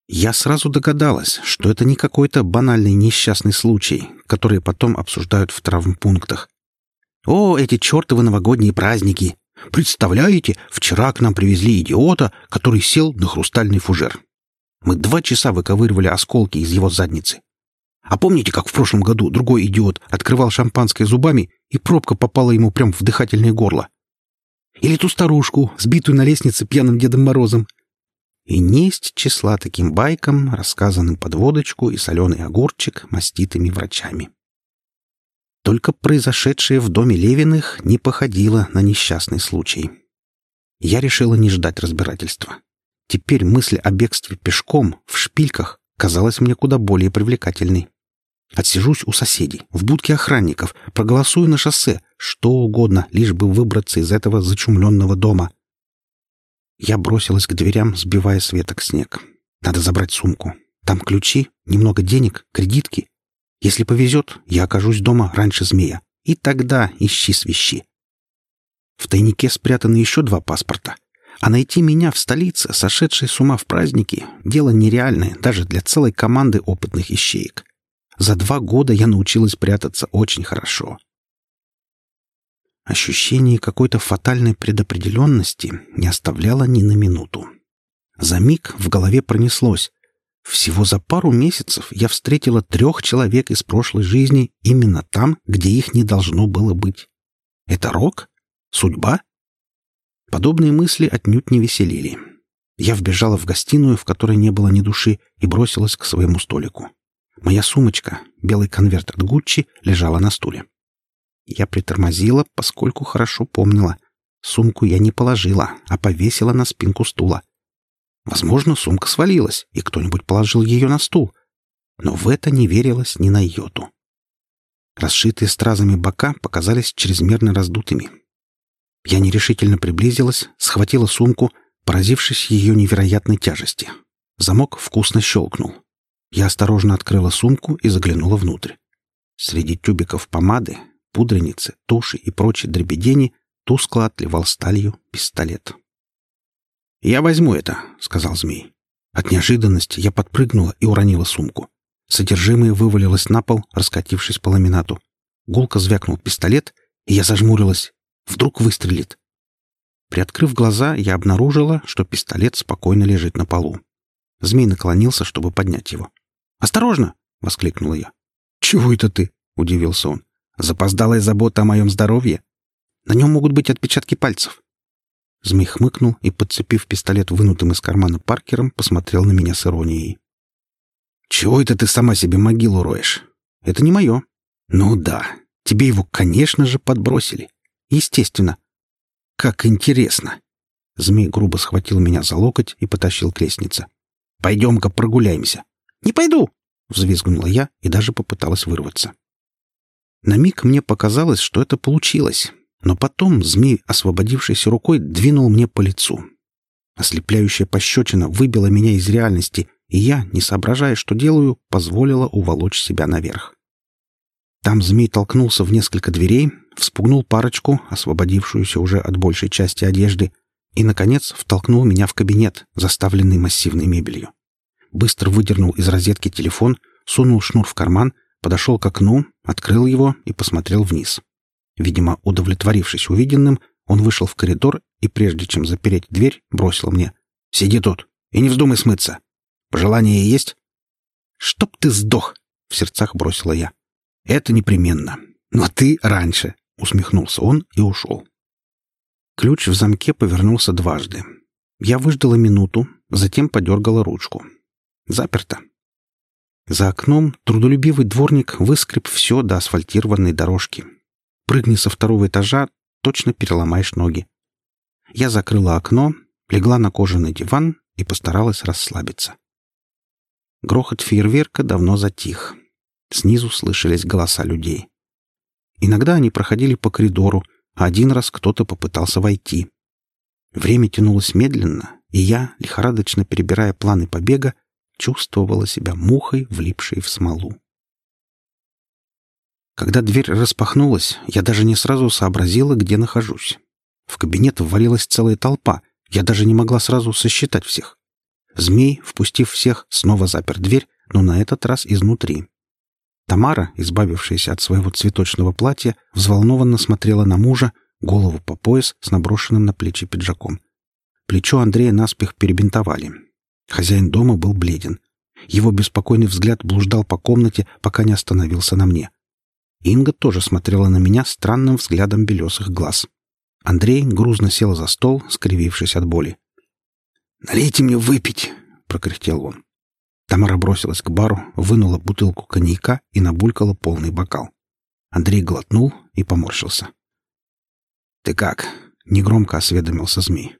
Я сразу догадалась, что это не какой-то банальный несчастный случай, который потом обсуждают в травмпунктах. «О, эти чертовы новогодние праздники! Представляете, вчера к нам привезли идиота, который сел на хрустальный фужер. Мы два часа выковыривали осколки из его задницы. А помните, как в прошлом году другой идиот открывал шампанское зубами, и пробка попала ему прямо в дыхательное горло? Или ту старушку, сбитую на лестнице пьяным Дедом Морозом, и несть числа таким байкам, рассказанным под водочку и соленый огурчик маститыми врачами. Только произошедшее в доме Левиных не походило на несчастный случай. Я решила не ждать разбирательства. Теперь мысль о бегстве пешком, в шпильках, казалась мне куда более привлекательной. Отсижусь у соседей, в будке охранников, проголосую на шоссе, что угодно, лишь бы выбраться из этого зачумленного дома — я бросилась к дверям, сбивая с снег. Надо забрать сумку. Там ключи, немного денег, кредитки. Если повезет, я окажусь дома раньше змея. И тогда ищи свищи. В тайнике спрятаны еще два паспорта. А найти меня в столице, сошедшей с ума в праздники, дело нереальное даже для целой команды опытных ищеек. За два года я научилась прятаться очень хорошо. Ощущение какой-то фатальной предопределенности не оставляло ни на минуту. За миг в голове пронеслось. Всего за пару месяцев я встретила трех человек из прошлой жизни именно там, где их не должно было быть. Это рок? Судьба? Подобные мысли отнюдь не веселили. Я вбежала в гостиную, в которой не было ни души, и бросилась к своему столику. Моя сумочка, белый конверт от Гуччи, лежала на стуле. Я притормозила, поскольку хорошо помнила. Сумку я не положила, а повесила на спинку стула. Возможно, сумка свалилась, и кто-нибудь положил ее на стул. Но в это не верилось ни на йоту. Расшитые стразами бока показались чрезмерно раздутыми. Я нерешительно приблизилась, схватила сумку, поразившись ее невероятной тяжести. Замок вкусно щелкнул. Я осторожно открыла сумку и заглянула внутрь. Среди тюбиков помады, пудреницы, туши и прочей дребедени тускло отливал сталью пистолет. «Я возьму это», — сказал змей. От неожиданности я подпрыгнула и уронила сумку. Содержимое вывалилось на пол, раскатившись по ламинату. Гулко звякнул пистолет, и я зажмурилась. Вдруг выстрелит. Приоткрыв глаза, я обнаружила, что пистолет спокойно лежит на полу. Змей наклонился, чтобы поднять его. «Осторожно!» — воскликнула я. «Чего это ты?» — удивился он. «Запоздалая забота о моем здоровье? На нем могут быть отпечатки пальцев». Змей хмыкнул и, подцепив пистолет вынутым из кармана Паркером, посмотрел на меня с иронией. «Чего это ты сама себе могилу роешь? Это не мое». «Ну да, тебе его, конечно же, подбросили. Естественно. Как интересно». Змей грубо схватил меня за локоть и потащил к лестнице. «Пойдем-ка прогуляемся». «Не пойду!» — взвизгнула я и даже попыталась вырваться. На миг мне показалось, что это получилось, но потом змей, освободившийся рукой, двинул мне по лицу. Ослепляющая пощечина выбила меня из реальности, и я, не соображая, что делаю, позволила уволочь себя наверх. Там змей толкнулся в несколько дверей, вспугнул парочку, освободившуюся уже от большей части одежды, и, наконец, втолкнул меня в кабинет, заставленный массивной мебелью. Быстро выдернул из розетки телефон, сунул шнур в карман, подошел к окну, открыл его и посмотрел вниз. Видимо, удовлетворившись увиденным, он вышел в коридор и, прежде чем запереть дверь, бросил мне. «Сиди тут и не вздумай смыться. Пожелание есть?» «Чтоб ты сдох!» — в сердцах бросила я. «Это непременно. Но ты раньше!» — усмехнулся он и ушел. Ключ в замке повернулся дважды. Я выждала минуту, затем подергала ручку. Заперто. За окном трудолюбивый дворник выскреб все до асфальтированной дорожки, Прыгни со второго этажа, точно переломаешь ноги. Я закрыла окно, легла на кожаный диван и постаралась расслабиться. Грохот фейерверка давно затих. Снизу слышались голоса людей. Иногда они проходили по коридору, а один раз кто-то попытался войти. Время тянулось медленно, и я, лихорадочно перебирая планы побега, чувствовала себя мухой, влипшей в смолу. Когда дверь распахнулась, я даже не сразу сообразила, где нахожусь. В кабинет ввалилась целая толпа, я даже не могла сразу сосчитать всех. Змей, впустив всех, снова запер дверь, но на этот раз изнутри. Тамара, избавившаяся от своего цветочного платья, взволнованно смотрела на мужа, голову по пояс с наброшенным на плечи пиджаком. Плечо Андрея наспех перебинтовали. Хозяин дома был бледен. Его беспокойный взгляд блуждал по комнате, пока не остановился на мне. Инга тоже смотрела на меня странным взглядом белесых глаз. Андрей грузно сел за стол, скривившись от боли. «Налейте мне выпить!» — прокряхтел он. Тамара бросилась к бару, вынула бутылку коньяка и набулькала полный бокал. Андрей глотнул и поморщился. «Ты как?» — негромко осведомился змей.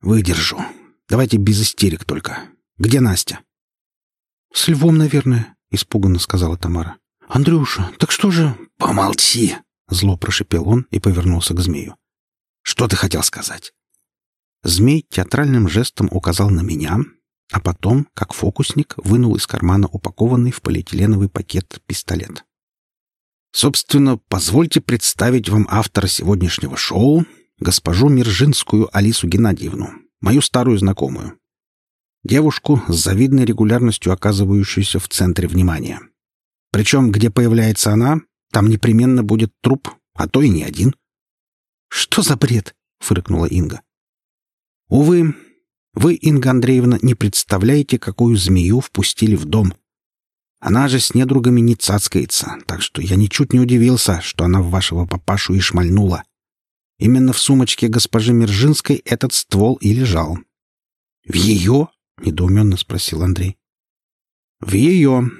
«Выдержу. Давайте без истерик только. Где Настя?» «С львом, наверное», — испуганно сказала Тамара. «Андрюша, так что же...» «Помолчи!» — зло прошипел он и повернулся к змею. «Что ты хотел сказать?» Змей театральным жестом указал на меня, а потом, как фокусник, вынул из кармана упакованный в полиэтиленовый пакет пистолет. «Собственно, позвольте представить вам автора сегодняшнего шоу, госпожу Мержинскую Алису Геннадьевну, мою старую знакомую. Девушку с завидной регулярностью оказывающуюся в центре внимания. Причем, где появляется она, там непременно будет труп, а то и не один. «Что за бред?» — фыркнула Инга. «Увы, вы, Инга Андреевна, не представляете, какую змею впустили в дом. Она же с недругами не цацкается, так что я ничуть не удивился, что она в вашего папашу и шмальнула. Именно в сумочке госпожи Мержинской этот ствол и лежал». «В ее?» — недоуменно спросил Андрей. «В ее.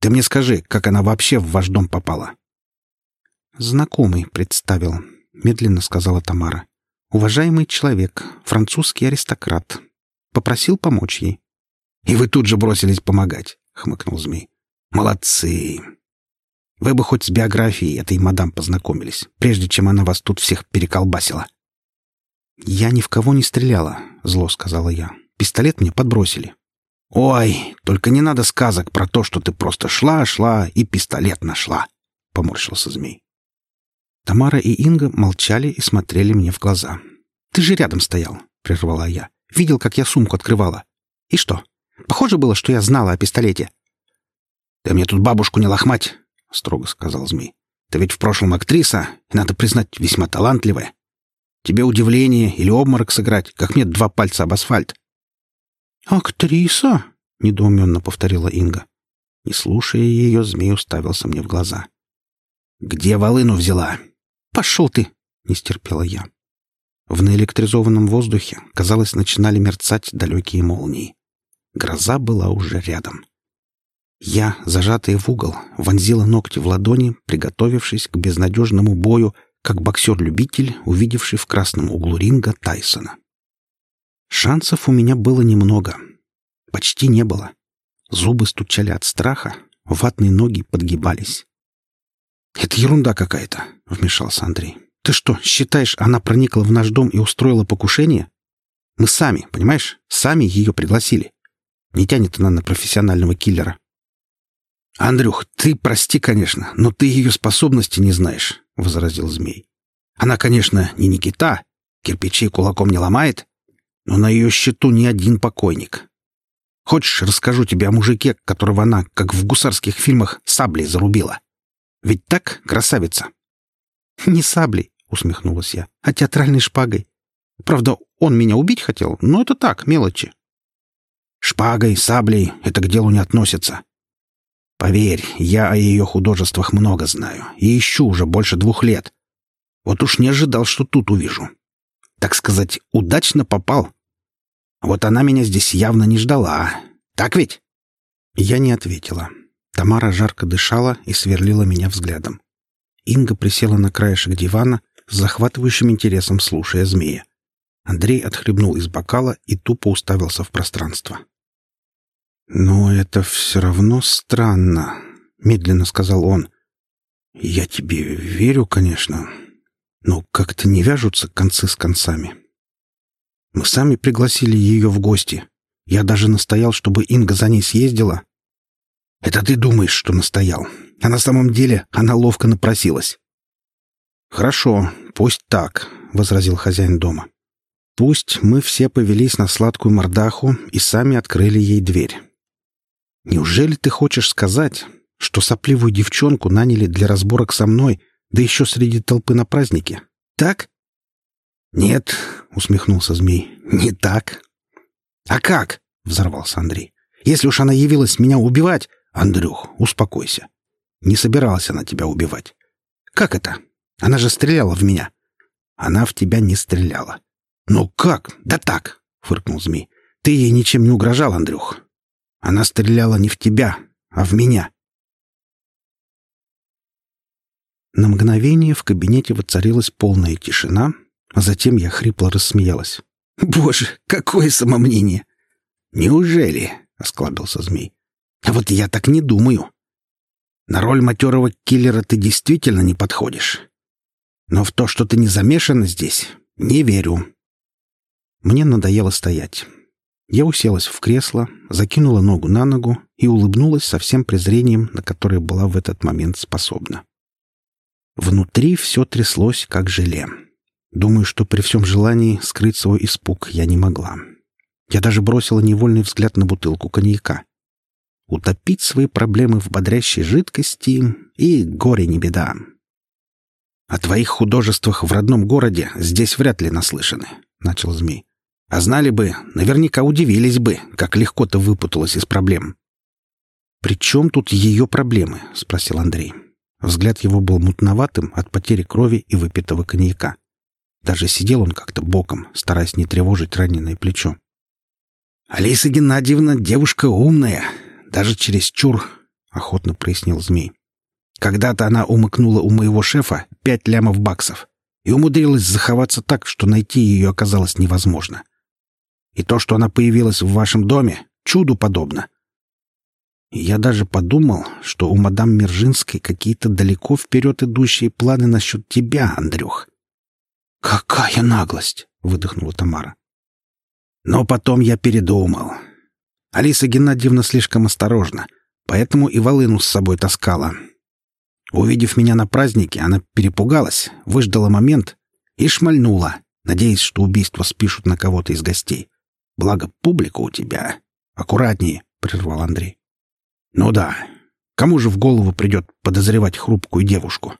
Ты мне скажи, как она вообще в ваш дом попала?» «Знакомый представил», — медленно сказала Тамара. «Уважаемый человек, французский аристократ. Попросил помочь ей». «И вы тут же бросились помогать», — хмыкнул змей. «Молодцы! Вы бы хоть с биографией этой мадам познакомились, прежде чем она вас тут всех переколбасила». «Я ни в кого не стреляла», — зло сказала я. «Пистолет мне подбросили». «Ой, только не надо сказок про то, что ты просто шла-шла и пистолет нашла», — поморщился змей. Тамара и Инга молчали и смотрели мне в глаза. «Ты же рядом стоял», — прервала я. «Видел, как я сумку открывала. И что? Похоже было, что я знала о пистолете». «Ты мне тут бабушку не лохмать», — строго сказал змей. «Ты ведь в прошлом актриса, и, надо признать, весьма талантливая. Тебе удивление или обморок сыграть, как мне два пальца об асфальт». «Актриса?» — недоуменно повторила Инга. Не слушая ее, змей уставился мне в глаза. «Где волыну взяла?» «Пошел ты!» — не стерпела я. В наэлектризованном воздухе, казалось, начинали мерцать далекие молнии. Гроза была уже рядом. Я, зажатая в угол, вонзила ногти в ладони, приготовившись к безнадежному бою, как боксер-любитель, увидевший в красном углу ринга Тайсона. Шансов у меня было немного. Почти не было. Зубы стучали от страха, ватные ноги подгибались. «Это ерунда какая-то», — вмешался Андрей. «Ты что, считаешь, она проникла в наш дом и устроила покушение? Мы сами, понимаешь, сами ее пригласили. Не тянет она на профессионального киллера». «Андрюх, ты прости, конечно, но ты ее способности не знаешь», — возразил змей. «Она, конечно, не Никита, кирпичи кулаком не ломает, но на ее счету ни один покойник. Хочешь, расскажу тебе о мужике, которого она, как в гусарских фильмах, саблей зарубила?» Ведь так, красавица?» «Не саблей», — усмехнулась я, — «а театральной шпагой. Правда, он меня убить хотел, но это так, мелочи». «Шпагой, саблей — это к делу не относится. Поверь, я о ее художествах много знаю и ищу уже больше двух лет. Вот уж не ожидал, что тут увижу. Так сказать, удачно попал. Вот она меня здесь явно не ждала. Так ведь?» Я не ответила. Тамара жарко дышала и сверлила меня взглядом. Инга присела на краешек дивана с захватывающим интересом, слушая змея. Андрей отхлебнул из бокала и тупо уставился в пространство. «Но это все равно странно», — медленно сказал он. «Я тебе верю, конечно, но как-то не вяжутся концы с концами. Мы сами пригласили ее в гости. Я даже настоял, чтобы Инга за ней съездила, это ты думаешь, что настоял. А на самом деле она ловко напросилась. «Хорошо, пусть так», — возразил хозяин дома. «Пусть мы все повелись на сладкую мордаху и сами открыли ей дверь. Неужели ты хочешь сказать, что сопливую девчонку наняли для разборок со мной, да еще среди толпы на празднике? Так?» «Нет», — усмехнулся змей, — «не так». «А как?» — взорвался Андрей. «Если уж она явилась меня убивать, «Андрюх, успокойся. Не собиралась она тебя убивать». «Как это? Она же стреляла в меня». «Она в тебя не стреляла». «Ну как? Да так!» — фыркнул змей. «Ты ей ничем не угрожал, Андрюх. Она стреляла не в тебя, а в меня». На мгновение в кабинете воцарилась полная тишина, а затем я хрипло рассмеялась. «Боже, какое самомнение!» «Неужели?» — осклабился змей. А вот я так не думаю. На роль матерого киллера ты действительно не подходишь. Но в то, что ты не замешана здесь, не верю. Мне надоело стоять. Я уселась в кресло, закинула ногу на ногу и улыбнулась со всем презрением, на которое была в этот момент способна. Внутри все тряслось, как желе. Думаю, что при всем желании скрыть свой испуг я не могла. Я даже бросила невольный взгляд на бутылку коньяка утопить свои проблемы в бодрящей жидкости, и горе не беда. «О твоих художествах в родном городе здесь вряд ли наслышаны», — начал змей. «А знали бы, наверняка удивились бы, как легко ты выпуталась из проблем». «При чем тут ее проблемы?» — спросил Андрей. Взгляд его был мутноватым от потери крови и выпитого коньяка. Даже сидел он как-то боком, стараясь не тревожить раненое плечо. «Алиса Геннадьевна девушка умная, даже чересчур», — охотно прояснил змей. «Когда-то она умыкнула у моего шефа пять лямов баксов и умудрилась заховаться так, что найти ее оказалось невозможно. И то, что она появилась в вашем доме, чуду подобно. Я даже подумал, что у мадам Мержинской какие-то далеко вперед идущие планы насчет тебя, Андрюх. «Какая наглость!» — выдохнула Тамара. Но потом я передумал. Алиса Геннадьевна слишком осторожна, поэтому и волыну с собой таскала. Увидев меня на празднике, она перепугалась, выждала момент и шмальнула, надеясь, что убийство спишут на кого-то из гостей. Благо, публика у тебя. Аккуратнее, — прервал Андрей. Ну да, кому же в голову придет подозревать хрупкую девушку?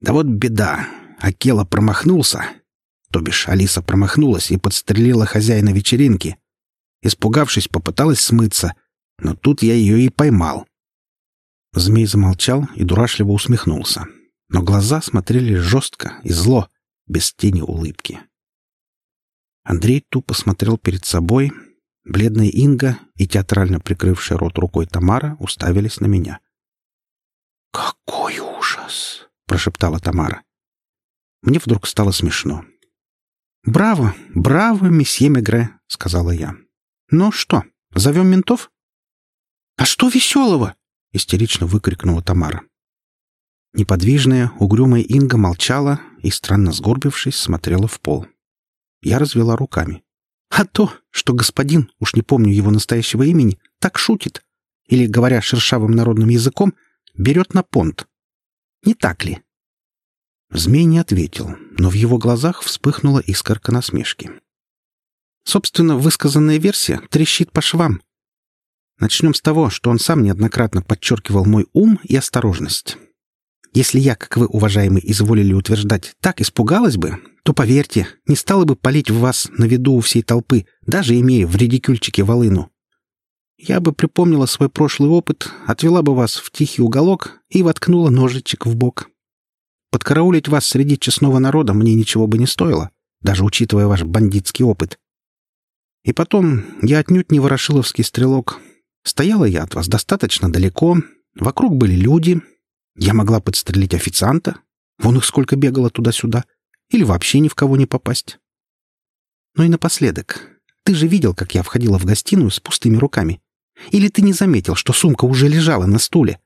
Да вот беда. Акела промахнулся, то бишь Алиса промахнулась и подстрелила хозяина вечеринки. Испугавшись, попыталась смыться, но тут я ее и поймал. Змей замолчал и дурашливо усмехнулся, но глаза смотрели жестко и зло, без тени улыбки. Андрей тупо смотрел перед собой, бледная Инга и театрально прикрывшая рот рукой Тамара уставились на меня. «Какой ужас!» — прошептала Тамара. Мне вдруг стало смешно. «Браво, браво, месье Мегре», — сказала я. «Ну что, зовем ментов?» «А что веселого?» — истерично выкрикнула Тамара. Неподвижная, угрюмая Инга молчала и, странно сгорбившись, смотрела в пол. Я развела руками. «А то, что господин, уж не помню его настоящего имени, так шутит, или, говоря шершавым народным языком, берет на понт. Не так ли?» Змей не ответил, но в его глазах вспыхнула искорка насмешки. Собственно, высказанная версия трещит по швам. Начнем с того, что он сам неоднократно подчеркивал мой ум и осторожность. Если я, как вы, уважаемый, изволили утверждать, так испугалась бы, то, поверьте, не стала бы палить в вас на виду у всей толпы, даже имея в редикюльчике волыну. Я бы припомнила свой прошлый опыт, отвела бы вас в тихий уголок и воткнула ножичек в бок. Подкараулить вас среди честного народа мне ничего бы не стоило, даже учитывая ваш бандитский опыт. И потом, я отнюдь не ворошиловский стрелок. Стояла я от вас достаточно далеко, вокруг были люди. Я могла подстрелить официанта, вон их сколько бегало туда-сюда, или вообще ни в кого не попасть. Ну и напоследок, ты же видел, как я входила в гостиную с пустыми руками. Или ты не заметил, что сумка уже лежала на стуле?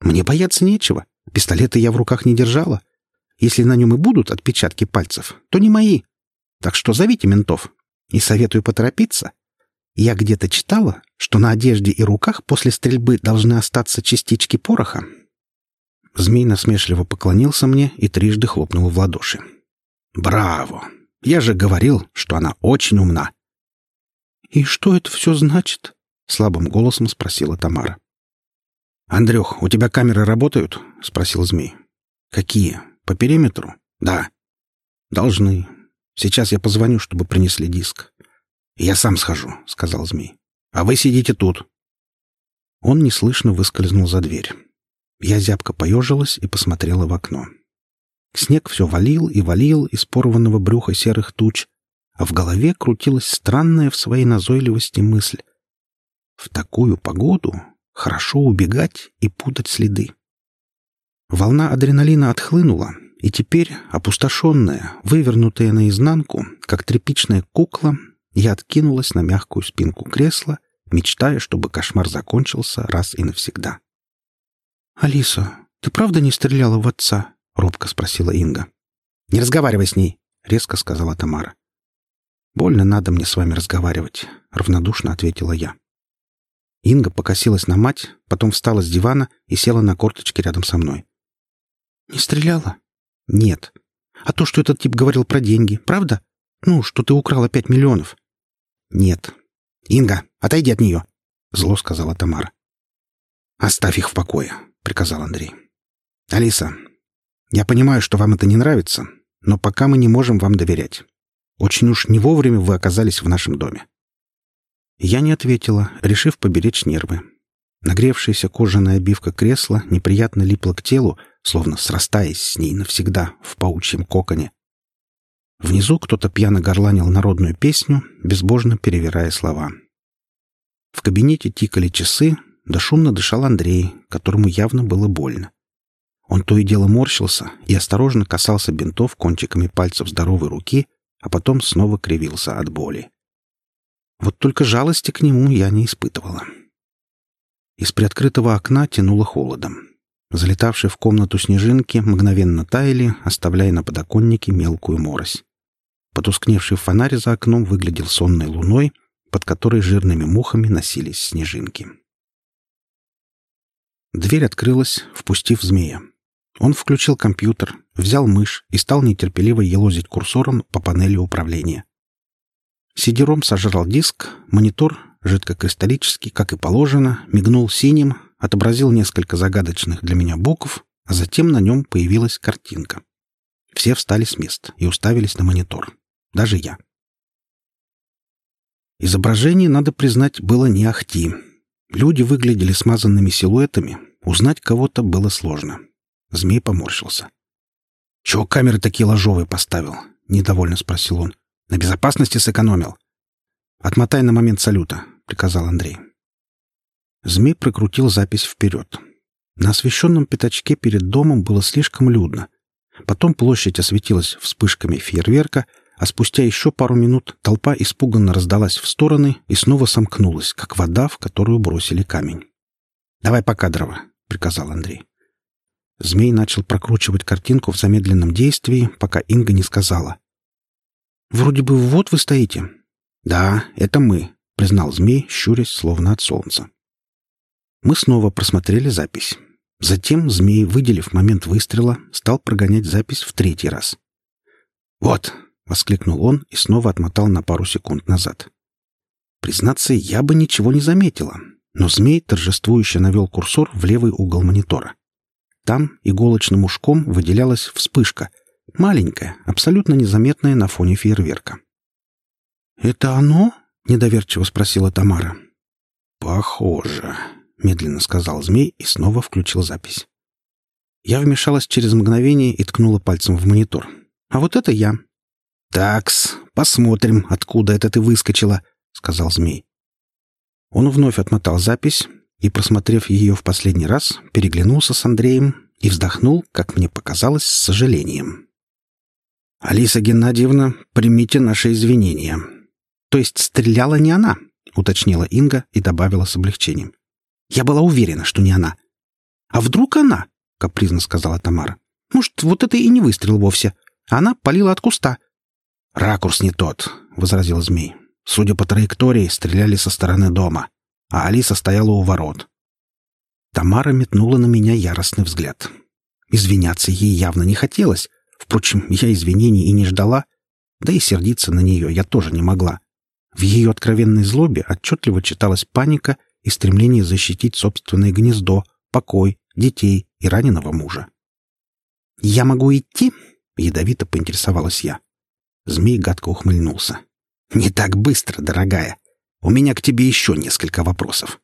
Мне бояться нечего. Пистолета я в руках не держала. Если на нем и будут отпечатки пальцев, то не мои. Так что зовите ментов. И советую поторопиться. Я где-то читала, что на одежде и руках после стрельбы должны остаться частички пороха. Змей насмешливо поклонился мне и трижды хлопнул в ладоши. «Браво! Я же говорил, что она очень умна!» «И что это все значит?» — слабым голосом спросила Тамара. «Андрюх, у тебя камеры работают?» — спросил змей. «Какие? По периметру?» «Да». «Должны. Сейчас я позвоню, чтобы принесли диск». «Я сам схожу», — сказал змей. «А вы сидите тут». Он неслышно выскользнул за дверь. Я зябко поежилась и посмотрела в окно. Снег все валил и валил из порванного брюха серых туч, а в голове крутилась странная в своей назойливости мысль. В такую погоду Хорошо убегать и путать следы. Волна адреналина отхлынула, и теперь, опустошенная, вывернутая наизнанку, как тряпичная кукла, я откинулась на мягкую спинку кресла, мечтая, чтобы кошмар закончился раз и навсегда. «Алиса, ты правда не стреляла в отца?» — робко спросила Инга. «Не разговаривай с ней», — резко сказала Тамара. «Больно надо мне с вами разговаривать», — равнодушно ответила я. Инга покосилась на мать, потом встала с дивана и села на корточки рядом со мной. «Не стреляла?» «Нет. А то, что этот тип говорил про деньги, правда? Ну, что ты украла пять миллионов?» «Нет. Инга, отойди от нее!» — зло сказала Тамара. «Оставь их в покое», — приказал Андрей. «Алиса, Я понимаю, что вам это не нравится, но пока мы не можем вам доверять. Очень уж не вовремя вы оказались в нашем доме». Я не ответила, решив поберечь нервы. Нагревшаяся кожаная обивка кресла неприятно липла к телу, словно срастаясь с ней навсегда в паучьем коконе. Внизу кто-то пьяно горланил народную песню, безбожно перевирая слова. В кабинете тикали часы, да шумно дышал Андрей, которому явно было больно. Он то и дело морщился и осторожно касался бинтов кончиками пальцев здоровой руки, а потом снова кривился от боли. Вот только жалости к нему я не испытывала. Из приоткрытого окна тянуло холодом. Залетавшие в комнату снежинки мгновенно таяли, оставляя на подоконнике мелкую морось. Потускневший фонарь за окном выглядел сонной луной, под которой жирными мухами носились снежинки. Дверь открылась, впустив змея. Он включил компьютер, взял мышь и стал нетерпеливо елозить курсором по панели управления. Сидером сожрал диск, монитор, жидкокристаллический, как и положено, мигнул синим, отобразил несколько загадочных для меня букв, а затем на нем появилась картинка. Все встали с мест и уставились на монитор. Даже я. Изображение, надо признать, было не ахти. Люди выглядели смазанными силуэтами, узнать кого-то было сложно. Змей поморщился. «Чего камеры такие ложовые поставил?» — недовольно спросил он. «На безопасности сэкономил». «Отмотай на момент салюта», — приказал Андрей. Змей прокрутил запись вперед. На освещенном пятачке перед домом было слишком людно. Потом площадь осветилась вспышками фейерверка, а спустя еще пару минут толпа испуганно раздалась в стороны и снова сомкнулась, как вода, в которую бросили камень. «Давай покадрово», — приказал Андрей. Змей начал прокручивать картинку в замедленном действии, пока Инга не сказала. «Вроде бы вот вы стоите». «Да, это мы», — признал змей, щурясь, словно от солнца. Мы снова просмотрели запись. Затем змей, выделив момент выстрела, стал прогонять запись в третий раз. «Вот!» — воскликнул он и снова отмотал на пару секунд назад. Признаться, я бы ничего не заметила, но змей торжествующе навел курсор в левый угол монитора. Там иголочным ушком выделялась вспышка, маленькая, абсолютно незаметная на фоне фейерверка. «Это оно?» — недоверчиво спросила Тамара. «Похоже», — медленно сказал змей и снова включил запись. Я вмешалась через мгновение и ткнула пальцем в монитор. «А вот это я». «Такс, посмотрим, откуда это ты выскочила», — сказал змей. Он вновь отмотал запись, и, просмотрев ее в последний раз, переглянулся с Андреем и вздохнул, как мне показалось, с сожалением. «Алиса Геннадьевна, примите наши извинения». «То есть стреляла не она?» — уточнила Инга и добавила с облегчением. «Я была уверена, что не она». «А вдруг она?» — капризно сказала Тамара. «Может, вот это и не выстрел вовсе. Она палила от куста». «Ракурс не тот», — возразил змей. «Судя по траектории, стреляли со стороны дома а Алиса стояла у ворот. Тамара метнула на меня яростный взгляд. Извиняться ей явно не хотелось. Впрочем, я извинений и не ждала. Да и сердиться на нее я тоже не могла. В ее откровенной злобе отчетливо читалась паника и стремление защитить собственное гнездо, покой, детей и раненого мужа. «Я могу идти?» — ядовито поинтересовалась я. Змей гадко ухмыльнулся. «Не так быстро, дорогая. У меня к тебе еще несколько вопросов.